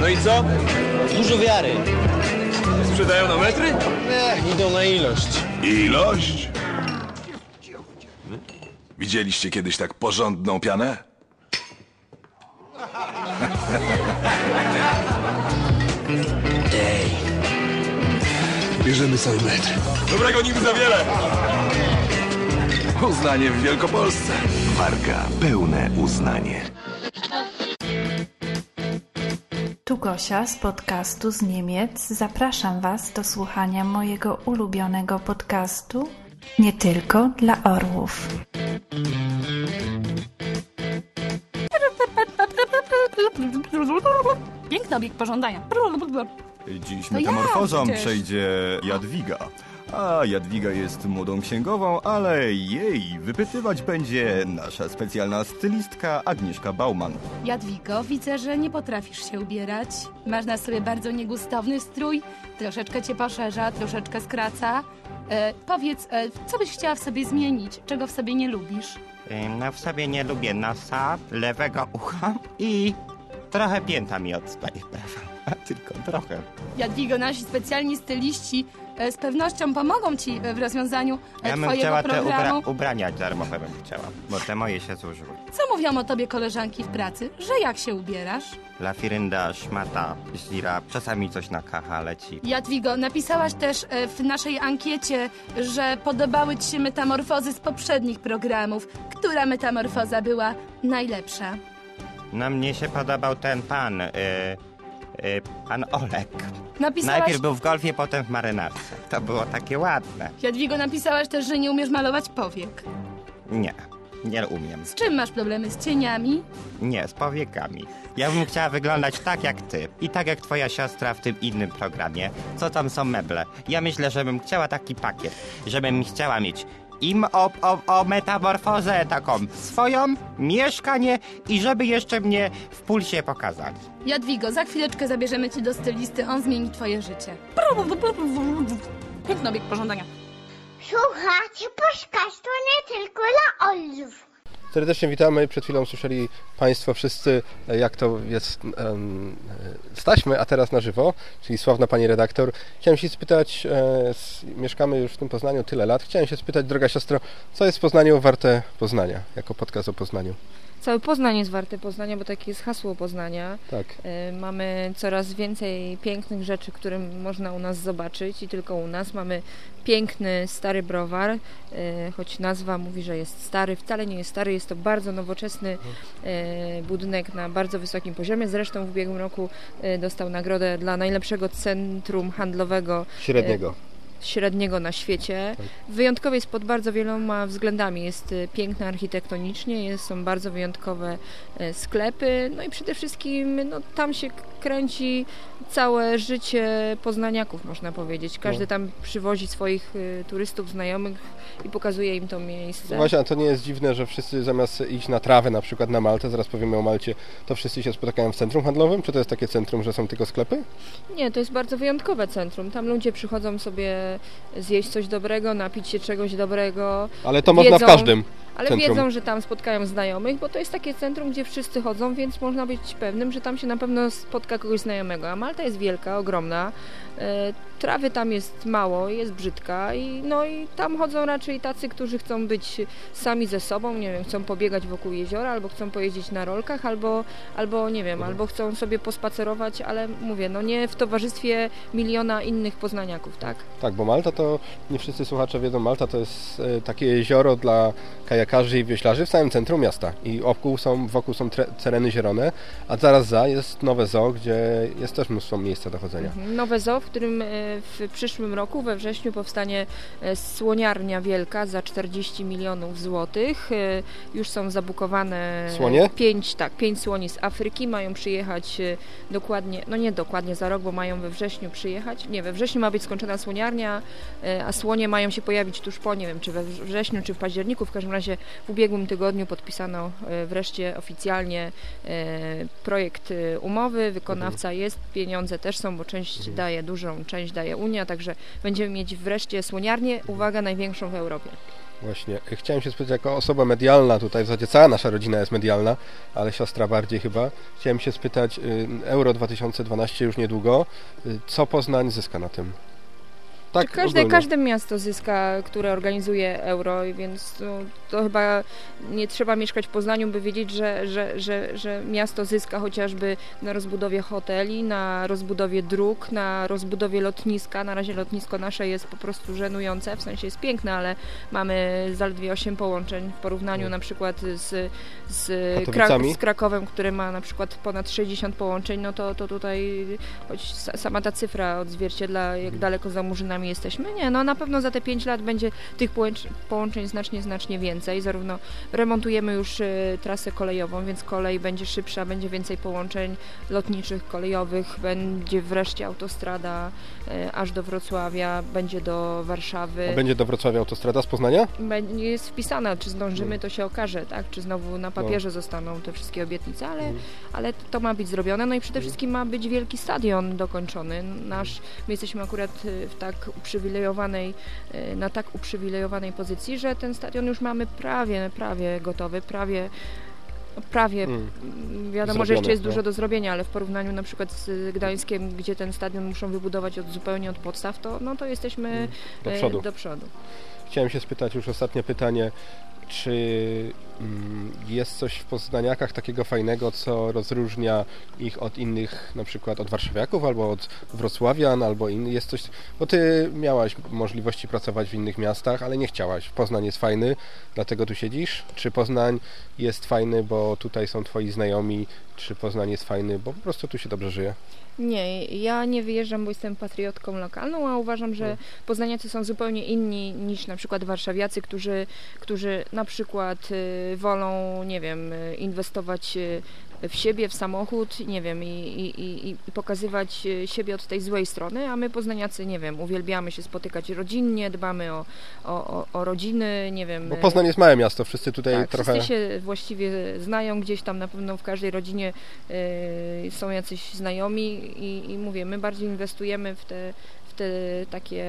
No i co? Dużo wiary. Sprzedają na metry? Nie, idą na ilość. Ilość? Widzieliście kiedyś tak porządną pianę? Bierzemy cały metr. Dobrego nigdy za wiele. Uznanie w Wielkopolsce. Warga, pełne uznanie. Tu Gosia z podcastu z Niemiec. Zapraszam Was do słuchania mojego ulubionego podcastu nie tylko dla orłów. Piękny obieg pożądania. Dziś ja metamorfozą przecież. przejdzie Jadwiga. A Jadwiga jest młodą księgową, ale jej wypytywać będzie nasza specjalna stylistka Agnieszka Bauman. Jadwigo, widzę, że nie potrafisz się ubierać. Masz na sobie bardzo niegustowny strój, troszeczkę cię poszerza, troszeczkę skraca. E, powiedz, e, co byś chciała w sobie zmienić? Czego w sobie nie lubisz? No w sobie nie lubię nosa, lewego ucha i trochę pięta mi odstaje prawa. A tylko trochę. Jadwigo, nasi specjalni styliści z pewnością pomogą ci e, w rozwiązaniu e, Ja bym twojego chciała te programu. ubra ubrania darmowe bym chciała, bo te moje się zużyły. Co mówią o tobie koleżanki w pracy? Że jak się ubierasz? Lafirynda, szmata, zira, czasami coś na kacha leci. Jadwigo, napisałaś też e, w naszej ankiecie, że podobały ci się metamorfozy z poprzednich programów. Która metamorfoza była najlepsza? Na mnie się podobał ten pan, y, y, pan Olek. Napisałaś... Najpierw był w golfie, potem w marynarce. To było takie ładne. Jadwigo, napisałaś też, że nie umiesz malować powiek. Nie, nie umiem. Z czym masz problemy? Z cieniami? Nie, z powiekami. Ja bym chciała wyglądać tak jak ty i tak jak twoja siostra w tym innym programie. Co tam są meble? Ja myślę, że bym chciała taki pakiet, żebym chciała mieć im o, o, o metamorfozę taką swoją, mieszkanie i żeby jeszcze mnie w pulsie pokazać. Jadwigo, za chwileczkę zabierzemy cię do stylisty, on zmieni twoje życie. Piękno bieg pożądania. Słuchajcie, podcastu nie tylko dla ojców. Serdecznie witamy. Przed chwilą słyszeli Państwo wszyscy, jak to jest um, z taśmy, a teraz na żywo, czyli sławna Pani redaktor. Chciałem się spytać, e, mieszkamy już w tym Poznaniu tyle lat, chciałem się spytać, droga siostro, co jest w Poznaniu warte Poznania, jako podcast o Poznaniu? Cały Poznań jest warte Poznania, bo takie jest hasło Poznania. Tak. Y, Mamy coraz więcej pięknych rzeczy, które można u nas zobaczyć i tylko u nas. Mamy piękny, stary browar, y, choć nazwa mówi, że jest stary, wcale nie jest stary, jest to bardzo nowoczesny y, budynek na bardzo wysokim poziomie. Zresztą w ubiegłym roku y, dostał nagrodę dla najlepszego centrum handlowego Średniego. Średniego na świecie. Wyjątkowy jest pod bardzo wieloma względami. Jest y, piękny architektonicznie, jest, są bardzo wyjątkowe y, sklepy, no i przede wszystkim no, tam się kręci całe życie poznaniaków, można powiedzieć. Każdy No. tam przywozi swoich y, turystów, znajomych i pokazuje im to miejsce. Właśnie, a to nie jest dziwne, że wszyscy zamiast iść na trawę, na przykład na Maltę, zaraz powiemy o Malcie, to wszyscy się spotykają w centrum handlowym? Czy to jest takie centrum, że są tylko sklepy? Nie, to jest bardzo wyjątkowe centrum. Tam ludzie przychodzą sobie zjeść coś dobrego, napić się czegoś dobrego. Ale to można w każdym Ale centrum. wiedzą, że tam spotkają znajomych, bo to jest takie centrum, gdzie wszyscy chodzą, więc można być pewnym, że tam się na pewno spotka kogoś znajomego. A Malta jest wielka, ogromna. E, Trawy tam jest mało, jest brzydka i no i tam chodzą raczej tacy, którzy chcą być sami ze sobą, nie wiem, chcą pobiegać wokół jeziora, albo chcą pojeździć na rolkach, albo, albo nie wiem, albo chcą sobie pospacerować, ale mówię, no nie w towarzystwie miliona innych poznaniaków, tak? Tak, bo Malta to, nie wszyscy słuchacze wiedzą, Malta to jest e, takie jezioro dla kajakarzy i wioślarzy w samym centrum miasta. I wokół są, wokół są tre, tereny zielone, a zaraz za jest nowe zoo, gdzie jest też mnóstwo miejsca do chodzenia. Mhm. Nowe zoo, którym e, w przyszłym roku, we wrześniu, powstanie e, słoniarnia wielka za 40 milionów złotych. E, Już są zabukowane Słonie? pięć, tak, pięć słoni z Afryki. Mają przyjechać dokładnie, no nie dokładnie za rok, bo mają we wrześniu przyjechać. Nie, we wrześniu ma być skończona słoniarnia, a słonie mają się pojawić tuż po, nie wiem, czy we wrześniu, czy w październiku. W każdym razie w ubiegłym tygodniu podpisano wreszcie oficjalnie projekt umowy. Wykonawca jest, pieniądze też są, bo część daje dużą, część daje Unia, także będziemy mieć wreszcie słoniarnię, uwaga, największą w Europie. Właśnie. Chciałem się spytać, jako osoba medialna tutaj, w zasadzie cała nasza rodzina jest medialna, ale siostra bardziej chyba. Chciałem się spytać, y, Euro 2012 już niedługo, y, co Poznań zyska na tym? Tak, Każde, ogólnie. każde miasto zyska, które organizuje euro, więc no, to chyba nie trzeba mieszkać w Poznaniu, by wiedzieć, że, że, że, że miasto zyska chociażby na rozbudowie hoteli, na rozbudowie dróg, na rozbudowie lotniska. Na razie lotnisko nasze jest po prostu żenujące, w sensie jest piękne, ale mamy zaledwie 8 połączeń w porównaniu na przykład z, z, Krak z Krakowem, który ma na przykład ponad 60 połączeń, no to, to tutaj choć sa- sama ta cyfra odzwierciedla, jak daleko za murzynami jesteśmy. Nie, no na pewno za te 5 lat będzie tych połącz- połączeń znacznie, znacznie więcej. Zarówno remontujemy już y, trasę kolejową, więc kolej będzie szybsza, będzie więcej połączeń lotniczych, kolejowych, będzie wreszcie autostrada aż do Wrocławia, będzie do Warszawy. A będzie do Wrocławia autostrada z Poznania? Jest wpisana, czy zdążymy, to się okaże, tak? Czy znowu na papierze zostaną te wszystkie obietnice, ale, ale to ma być zrobione. No i przede wszystkim ma być wielki stadion dokończony. Nasz, my jesteśmy akurat y, w tak uprzywilejowanej, y, na tak uprzywilejowanej pozycji, że ten stadion już mamy prawie, prawie gotowy, prawie prawie. Mm. Wiadomo, że Zrobione, jeszcze jest no. dużo do zrobienia, ale w porównaniu na przykład z Gdańskiem, gdzie ten stadion muszą wybudować od, zupełnie od podstaw, to, no, to jesteśmy Mm. Do e, przodu. do przodu. Chciałem się spytać już ostatnie pytanie, czy jest coś w Poznaniakach takiego fajnego, co rozróżnia ich od innych, na przykład od warszawiaków, albo od wrocławian, albo in, jest coś, bo ty miałaś możliwości pracować w innych miastach, ale nie chciałaś. Poznań jest fajny, dlatego tu siedzisz? Czy Poznań jest fajny, bo tutaj są twoi znajomi? Czy Poznań jest fajny, bo po prostu tu się dobrze żyje? Nie, ja nie wyjeżdżam, bo jestem patriotką lokalną, a uważam, że poznaniacy są zupełnie inni niż na przykład warszawiacy, którzy, którzy na przykład y, wolą, nie wiem, y, inwestować y, w siebie, w samochód, nie wiem, i, i, i, pokazywać y, siebie od tej złej strony, a my poznaniacy, nie wiem, uwielbiamy się spotykać rodzinnie, dbamy o, o, o, rodziny, nie wiem. Bo y, Poznań jest małe miasto, wszyscy tutaj tak, trochę... wszyscy się właściwie znają, gdzieś tam na pewno w każdej rodzinie y, są jacyś znajomi i, i mówię, my bardziej inwestujemy w te, w te takie,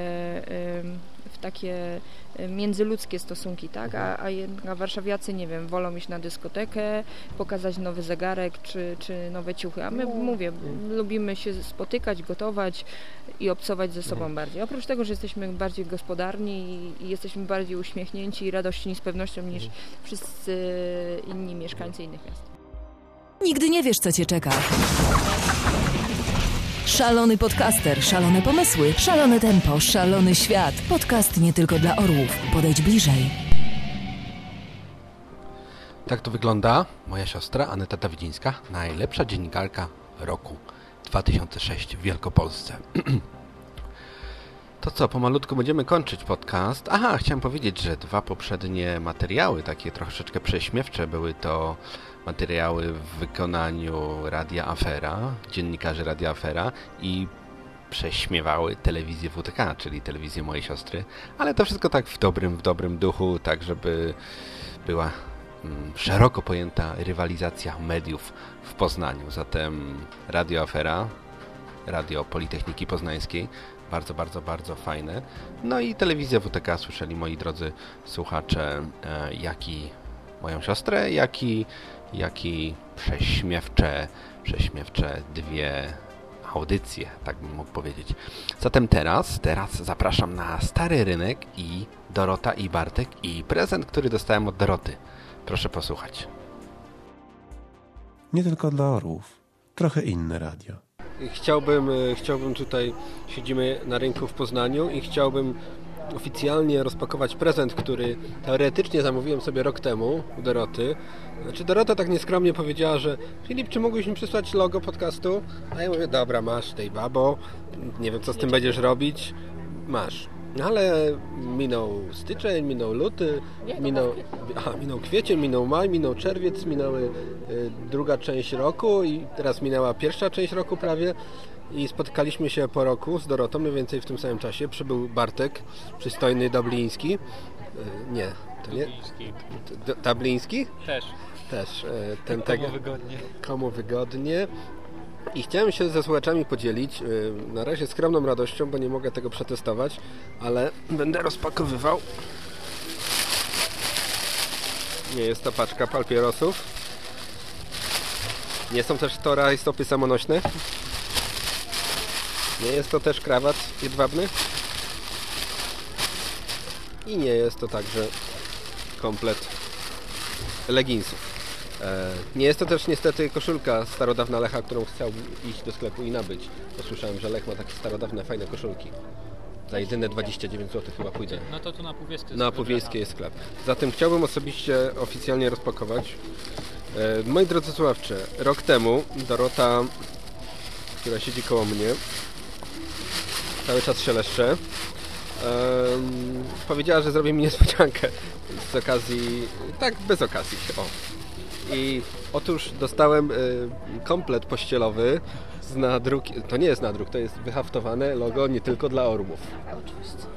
ym, w takie y, międzyludzkie stosunki, tak? A, a jednak warszawiacy, nie wiem, wolą iść na dyskotekę, pokazać nowy zegarek czy, czy nowe ciuchy, a my, mówię, lubimy się spotykać, gotować i obcować ze sobą bardziej. Oprócz tego, że jesteśmy bardziej gospodarni i, i jesteśmy bardziej uśmiechnięci i radości z pewnością niż wszyscy inni mieszkańcy innych miast. Nigdy nie wiesz, co cię czeka. Szalony podcaster, szalone pomysły, szalone tempo, szalony świat. Podcast nie tylko dla orłów. Podejdź bliżej. Tak to wygląda moja siostra Aneta Dawidzińska, najlepsza dziennikarka roku 2006 w Wielkopolsce. To co, pomalutku będziemy kończyć podcast. Aha, chciałem powiedzieć, że dwa poprzednie materiały, takie troszeczkę prześmiewcze, były to materiały w wykonaniu Radia Afera, dziennikarzy Radia Afera i prześmiewały telewizję WTK, czyli telewizję mojej siostry, ale to wszystko tak w dobrym, w dobrym duchu, tak żeby była mm, szeroko pojęta rywalizacja mediów w Poznaniu. Zatem Radio Afera, Radio Politechniki Poznańskiej, bardzo, bardzo, bardzo fajne. No i telewizja WTK słyszeli moi drodzy słuchacze, e, jak i moją siostrę, jak i, jak i prześmiewcze, prześmiewcze dwie audycje, tak bym mógł powiedzieć. Zatem teraz, teraz zapraszam na Stary Rynek i Dorota i Bartek i prezent, który dostałem od Doroty. Proszę posłuchać. Nie tylko dla orłów. Trochę inne radio. Chciałbym, e, chciałbym tutaj, siedzimy na rynku w Poznaniu i chciałbym oficjalnie rozpakować prezent, który teoretycznie zamówiłem sobie rok temu u Doroty. Znaczy Dorota tak nieskromnie powiedziała, że Filip, czy mógłbyś mi przysłać logo podcastu? A ja mówię, dobra, masz tej babo, nie wiem co z tym będziesz robić, masz. No Ale minął styczeń, minął luty, minął, aha, minął kwiecień, minął maj, minął czerwiec, minęły y, druga część roku i teraz minęła pierwsza część roku prawie i spotkaliśmy się po roku z Dorotą, mniej więcej w tym samym czasie. Przybył Bartek, przystojny Dubliński. Y, nie, to nie. Dubliński? Też. Też. y, Ten Komu tego- wygodnie. Komu wygodnie. I chciałem się ze słuchaczami podzielić, y, na razie skromną radością, bo nie mogę tego przetestować, ale będę rozpakowywał. Nie jest to paczka papierosów. Nie są też to rajstopy samonośne. Nie jest to też krawat jedwabny. I nie jest to także komplet leginsów. E, Nie jest to też niestety koszulka starodawna Lecha, którą chciałbym iść do sklepu i nabyć. Bo słyszałem, że Lech ma takie starodawne, fajne koszulki. Za jedyne 29 zł chyba pójdę. No to tu na Półwiejskiej Na Półwiejskiej jest sklep. Zatem chciałbym osobiście oficjalnie rozpakować. E, Moi drodzy słuchawcze, rok temu Dorota, która siedzi koło mnie, cały czas się em, powiedziała, że zrobi mi niespodziankę z okazji, tak bez okazji, o. I otóż dostałem y, komplet pościelowy z to nie jest nadruk, to jest wyhaftowane logo nie tylko dla orłów.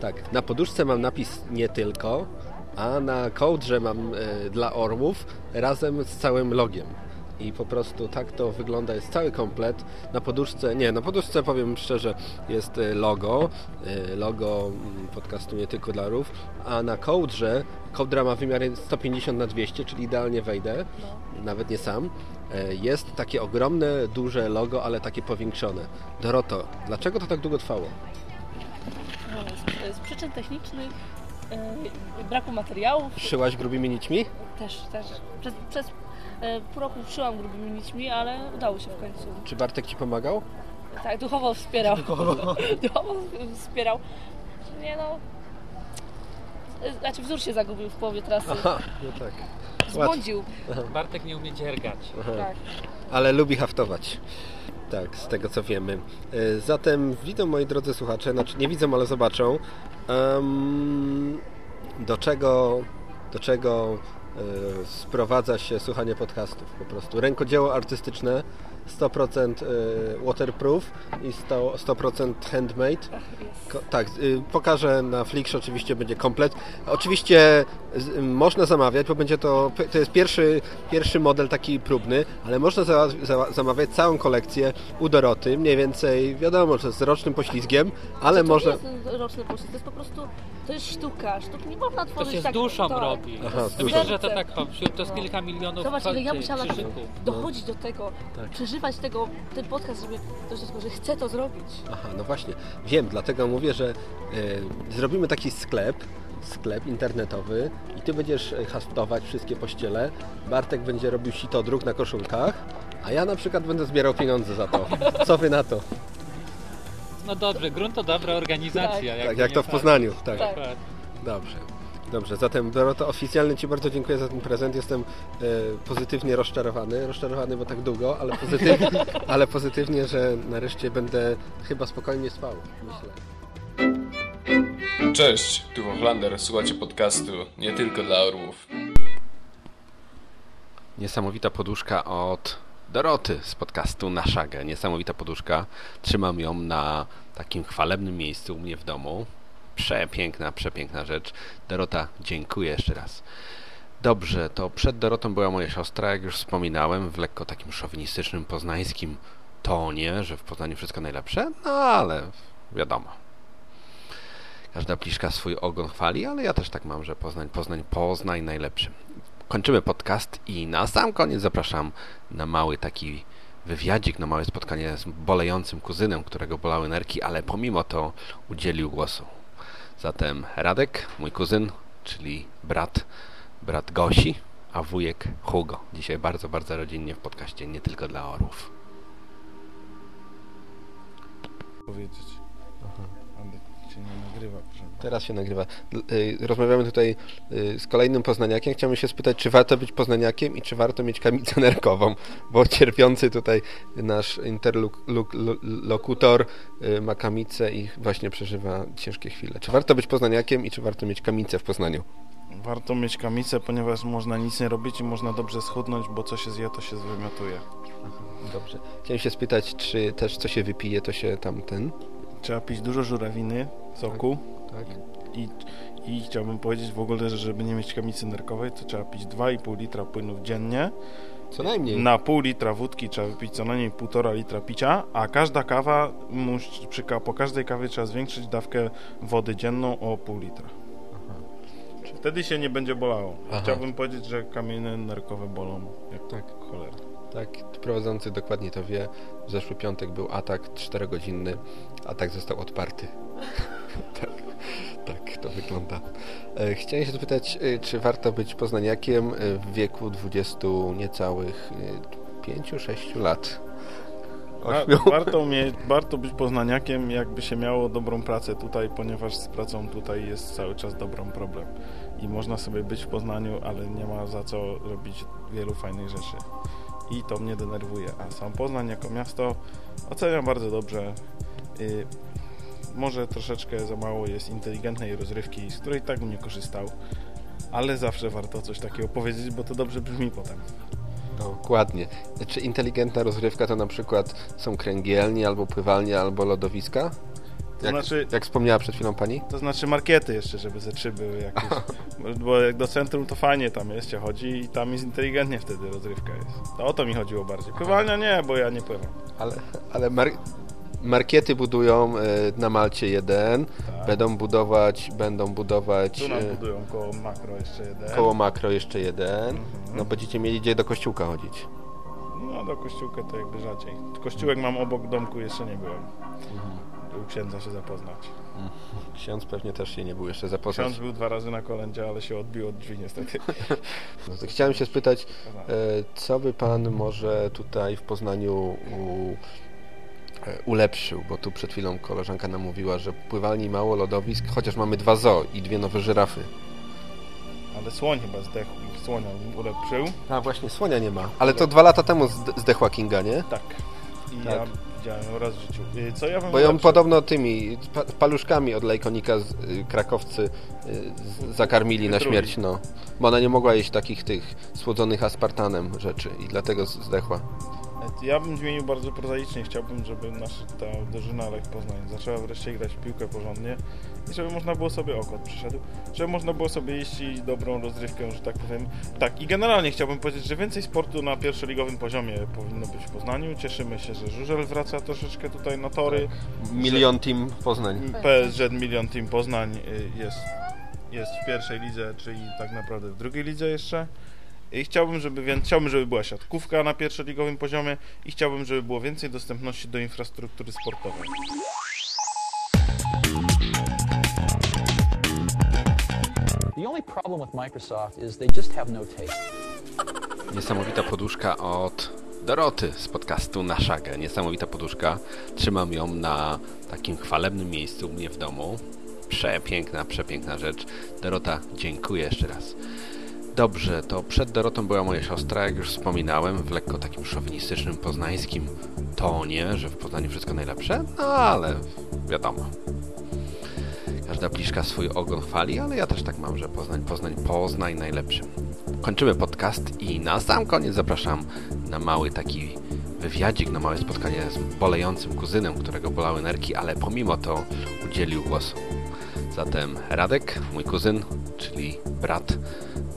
Tak, na poduszce mam napis nie tylko, a na kołdrze mam y, dla orłów razem z całym logiem. I po prostu tak to wygląda, jest cały komplet. Na poduszce, nie, na poduszce powiem szczerze, jest e, logo, e, logo mm, podcastu nie tylko dla rów, a na kołdrze, kołdra ma wymiar 150 na 200, czyli idealnie wejdę, nawet nie sam. E, Jest takie ogromne, duże logo, ale takie powiększone. Doroto, dlaczego to tak długo trwało? No, z, z przyczyn technicznych, e, braku materiałów. Szyłaś grubymi nićmi? Też, też. Przez, przez pół roku szyłam grubymi nićmi, ale udało się w końcu. Czy Bartek Ci pomagał? Tak, duchowo wspierał. Duchowo. duchowo wspierał. Nie no. e, Znaczy wzór się zagubił w połowie trasy. Aha, no tak. Zbłądził. Bartek nie umie dziergać. Aha. Tak. Ale lubi haftować. Tak, z tego co wiemy. E, Zatem widzą moi drodzy słuchacze, znaczy nie widzą, ale zobaczą, em, do czego, do czego e, sprowadza się słuchanie podcastów. Po prostu rękodzieło artystyczne, 100% e, waterproof i 100%, 100% handmade. Tak, y, pokażę na Flix, oczywiście będzie komplet. Oczywiście z, y, można zamawiać, bo będzie to, to jest pierwszy, pierwszy model taki próbny, ale można za, za, zamawiać całą kolekcję u Doroty, mniej więcej, wiadomo, że z rocznym poślizgiem, ale to można... nie jest roczny proces, to jest po prostu, to jest sztuka. Sztuk nie można To tworzyć się z tak... duszą tak. robi. Aha, z Ja Myślę, duszą. że to tak to z kilka milionów Zobacz, ile ja tych musiałam dochodzić do tego, Tak. Przeżywać tego, ten podcast, żeby to wszystko, że chcę to zrobić. Aha, no właśnie, wiem, dlatego mówię, że e, zrobimy taki sklep, sklep internetowy i Ty będziesz e, haftować wszystkie pościele, Bartek będzie robił sitodruk na koszulkach, a ja na przykład będę zbierał pieniądze za to. Co Wy na to? No dobrze, grunt to dobra organizacja. Tak, jak nie to w. Poznaniu, tak. Dokładnie. Dobrze. Dobrze, zatem Dorota, oficjalnie Ci bardzo dziękuję za ten prezent. Jestem e, pozytywnie rozczarowany. Rozczarowany, bo tak długo, ale pozytywnie, ale pozytywnie, że nareszcie będę chyba spokojnie spał, myślę. Cześć, tu Wochlander, słuchacie podcastu nie tylko dla orłów. Niesamowita poduszka od Doroty z podcastu Na Szagę. Niesamowita poduszka. Trzymam ją na takim chwalebnym miejscu u mnie w domu. Przepiękna, przepiękna rzecz. Dorota, dziękuję jeszcze raz. Dobrze, to przed Dorotą była moja siostra, jak już wspominałem, w lekko takim szowinistycznym, poznańskim tonie, że w Poznaniu wszystko najlepsze, no ale wiadomo. Każda pliszka swój ogon chwali, ale ja też tak mam, że Poznań, Poznań, Poznań najlepszy. Kończymy podcast i na sam koniec zapraszam na mały taki wywiadzik, na małe spotkanie z bolejącym kuzynem, którego bolały nerki, ale pomimo to udzielił głosu. Zatem Radek, mój kuzyn, czyli brat, brat Gosi, a wujek Hugo. Dzisiaj bardzo, bardzo rodzinnie w podcaście, nie tylko dla orłów. powiedzieć. Ale się nie nagrywa. Teraz się nagrywa. Y, Rozmawiamy tutaj y, z kolejnym poznaniakiem. Chciałbym się spytać, czy warto być poznaniakiem i czy warto mieć kamicę nerkową, bo cierpiący tutaj nasz interlokutor y, ma kamicę i właśnie przeżywa ciężkie chwile. Czy warto być poznaniakiem i czy warto mieć kamicę w Poznaniu? Warto mieć kamicę, ponieważ można nic nie robić i można dobrze schudnąć, bo co się zje, to się zwymiotuje. Dobrze. Chciałem się spytać, czy też co się wypije, to się tamten... Trzeba pić dużo żurawiny, soku. Tak. I, I chciałbym powiedzieć w ogóle, że żeby nie mieć kamicy nerkowej, to trzeba pić 2,5 litra płynów dziennie. Co najmniej. Na pół litra wódki trzeba wypić co najmniej 1,5 litra picia, a każda kawa, przy, po każdej kawie trzeba zwiększyć dawkę wody dzienną o pół litra. Wtedy się nie będzie bolało. Aha. Chciałbym powiedzieć, że kamienie nerkowe bolą jak tak. cholera. Tak, prowadzący dokładnie to wie. W zeszły piątek był atak 4-godzinny. Atak został odparty. tak, tak to wygląda. E, Chciałem się zapytać, e, czy warto być poznaniakiem e, w wieku 20 niecałych 5-6 lat? Warto, mieć, warto być poznaniakiem, jakby się miało dobrą pracę tutaj, ponieważ z pracą tutaj jest cały czas dobrą problem. I można sobie być w Poznaniu, ale nie ma za co robić wielu fajnych rzeczy. I to mnie denerwuje. A sam Poznań jako miasto oceniam bardzo dobrze. Y, może troszeczkę za mało jest inteligentnej rozrywki, z której tak bym nie korzystał, ale zawsze warto coś takiego powiedzieć, bo to dobrze brzmi potem. Dokładnie. Czy inteligentna rozrywka to na przykład są kręgielnie, albo pływalnie, albo lodowiska? Jak, znaczy- jak wspomniała przed chwilą pani? To znaczy markiety jeszcze, żeby ze trzy były jakieś. Bo jak do centrum to fajnie tam jest, się chodzi i tam jest inteligentnie wtedy rozrywka jest. To o to mi chodziło bardziej. Pływania nie, bo ja nie pływam. Ale, ale mar markiety budują e, na Malcie jeden, będą budować, będą budować Tu nam e, budują koło makro jeszcze jeden. koło makro jeszcze jeden. No będziecie mieli gdzie do kościółka chodzić. No do kościółka to jakby rzadziej. Kościółek mam obok domku, jeszcze nie byłem. U księdza się zapoznać. Ksiądz pewnie też się nie był jeszcze zapoznać. Ksiądz był dwa razy na kolędzie, ale się odbił od drzwi niestety. No chciałem się spytać, e, co by pan może tutaj w Poznaniu u, e, ulepszył, bo tu przed chwilą koleżanka nam mówiła, że pływalni mało lodowisk, chociaż mamy dwa zoo i dwie nowe żyrafy. Ale słoń chyba zdechł i słonia ulepszył. A właśnie, słonia nie ma. Ale to dwa lata temu zde- zdechła Kinga, nie? Tak. I Tak. ja widziałem raz w życiu. Y, Co ja bym Bo ją podobno tymi pa paluszkami od lejkonika z, y, krakowcy y, zakarmili na śmierć, no. Bo ona nie mogła jeść takich tych słodzonych aspartanem rzeczy i dlatego zdechła. Ja bym zmienił bardzo prozaicznie. Chciałbym, żeby nasza ta drużyna Lech Poznań zaczęła wreszcie grać w piłkę porządnie i żeby można było sobie okład przyszedł, żeby można było sobie jeść dobrą rozrywkę, że tak powiem. Tak, i generalnie chciałbym powiedzieć, że więcej sportu na pierwszoligowym poziomie powinno być w Poznaniu. Cieszymy się, że Żużel wraca troszeczkę tutaj na tory. Milion Team Poznań. PSG Milion Team Poznań y, jest, jest w pierwszej lidze, czyli tak naprawdę w drugiej lidze jeszcze. I chciałbym, żeby, więc chciałbym, żeby była siatkówka na pierwszoligowym poziomie i chciałbym, żeby było więcej dostępności do infrastruktury sportowej. The only problem with Microsoft is they just have no taste. Niesamowita poduszka od Doroty z podcastu Na Szagę. Niesamowita poduszka. Trzymam ją na takim chwalebnym miejscu u mnie w domu. Przepiękna, przepiękna rzecz. Dorota, dziękuję jeszcze raz. Dobrze, to przed Dorotą była moja siostra, jak już wspominałem, w lekko takim szowinistycznym poznańskim tonie, że w Poznaniu wszystko najlepsze, no ale wiadomo. Każda bliżka swój ogon chwali, ale ja też tak mam, że Poznań, Poznań, Poznań najlepszy. Kończymy podcast i na sam koniec zapraszam na mały taki wywiadzik, na małe spotkanie z bolejącym kuzynem, którego bolały nerki, ale pomimo to udzielił głosu. Zatem Radek, mój kuzyn, czyli brat,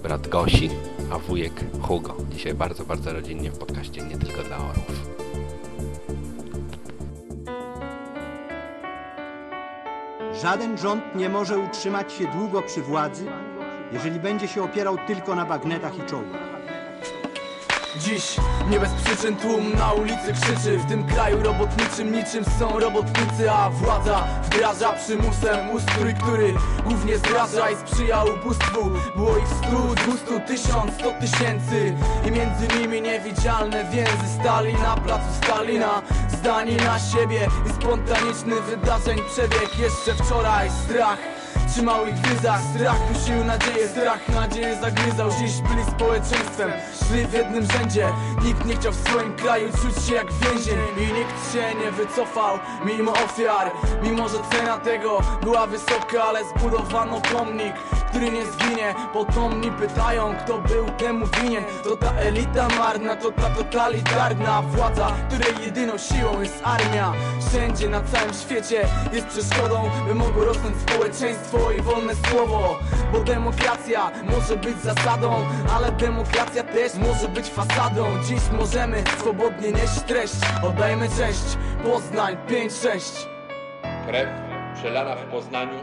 brat Gosi, a wujek Hugo. Dzisiaj bardzo, bardzo rodzinnie w podcaście, nie tylko dla orłów. Żaden rząd nie może utrzymać się długo przy władzy, jeżeli będzie się opierał tylko na bagnetach i czołgach. Dziś nie bez przyczyn tłum na ulicy krzyczy. W tym kraju robotniczym niczym są robotnicy A władza wdraża przymusem ustrój, który głównie zdraża i sprzyja ubóstwu. Było ich stu, dwustu, tysiąc, sto tysięcy I między nimi niewidzialne więzy Stali na placu Stalina. Zdani na siebie i spontaniczny wydarzeń przebieg Jeszcze wczoraj. Strach Trzymał ich w ryzach, strach dusił nadzieję Strach nadzieję zagryzał, dziś byli społeczeństwem Szli w jednym rzędzie, nikt nie chciał w swoim kraju czuć się jak więzień. I nikt się nie wycofał, mimo ofiar. Mimo, że cena tego była wysoka, ale zbudowano pomnik który nie zginie. Potomni pytają, kto był temu winien To ta elita marna, to ta totalitarna władza Której jedyną siłą jest armia. Wszędzie na całym świecie jest przeszkodą By mogło rosnąć społeczeństwo i wolne słowo. Bo demokracja może być zasadą Ale demokracja też może być fasadą. Dziś możemy swobodnie nieść treść. Oddajmy cześć, Poznań 5-6 Krew przelana w Poznaniu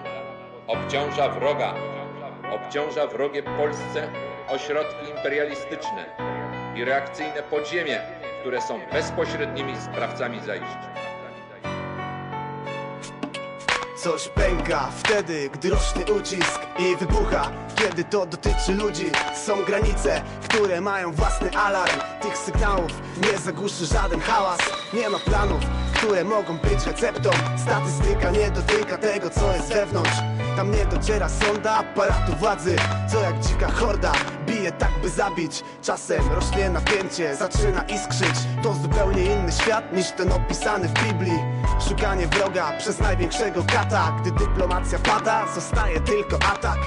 obciąża wroga, obciąża wrogie Polsce ośrodki imperialistyczne i reakcyjne podziemie, które są bezpośrednimi sprawcami zajść. Coś pęka wtedy, gdy rośnie ucisk i wybucha Kiedy to dotyczy ludzi. Są granice, które mają własny alarm. Tych sygnałów nie zagłuszy żaden hałas. Nie ma planów, które mogą być receptą. Statystyka nie dotyka tego, co jest wewnątrz Tam nie dociera sonda aparatu władzy. Co jak dzika horda bije tak by zabić. Czasem rośnie napięcie, zaczyna iskrzyć. To zupełnie inny świat niż ten opisany w Biblii. Szukanie wroga przez największego kata. Gdy dyplomacja pada, zostaje tylko atak.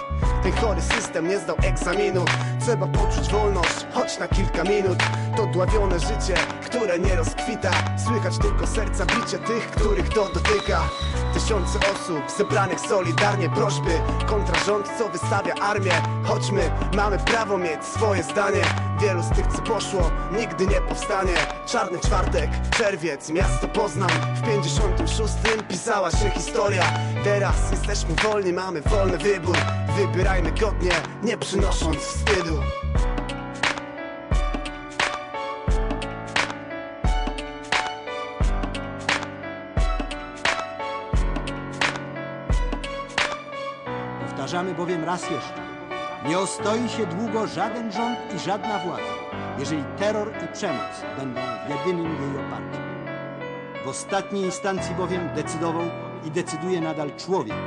Ten chory system nie zdał egzaminu. Trzeba poczuć wolność, choć na kilka minut. To dławione życie, które nie rozkwita. Słychać tylko serca bicie tych, których to dotyka. Tysiące osób zebranych solidarnie Prośby kontra rząd, co wystawia armię? Chodźmy, mamy prawo mieć swoje zdanie. Wielu z tych, co poszło, nigdy nie powstanie. Czarny czwartek, czerwiec, miasto Poznań. W 56 pisała się historia. Teraz jesteśmy wolni, mamy wolny wybór. Wybierajmy godnie, nie przynosząc wstydu. Powtarzamy bowiem raz jeszcze. Nie ostoi się długo żaden rząd i żadna władza, jeżeli terror i przemoc będą jedynym jej oparciem. W ostatniej instancji bowiem decydował i decyduje nadal człowiek,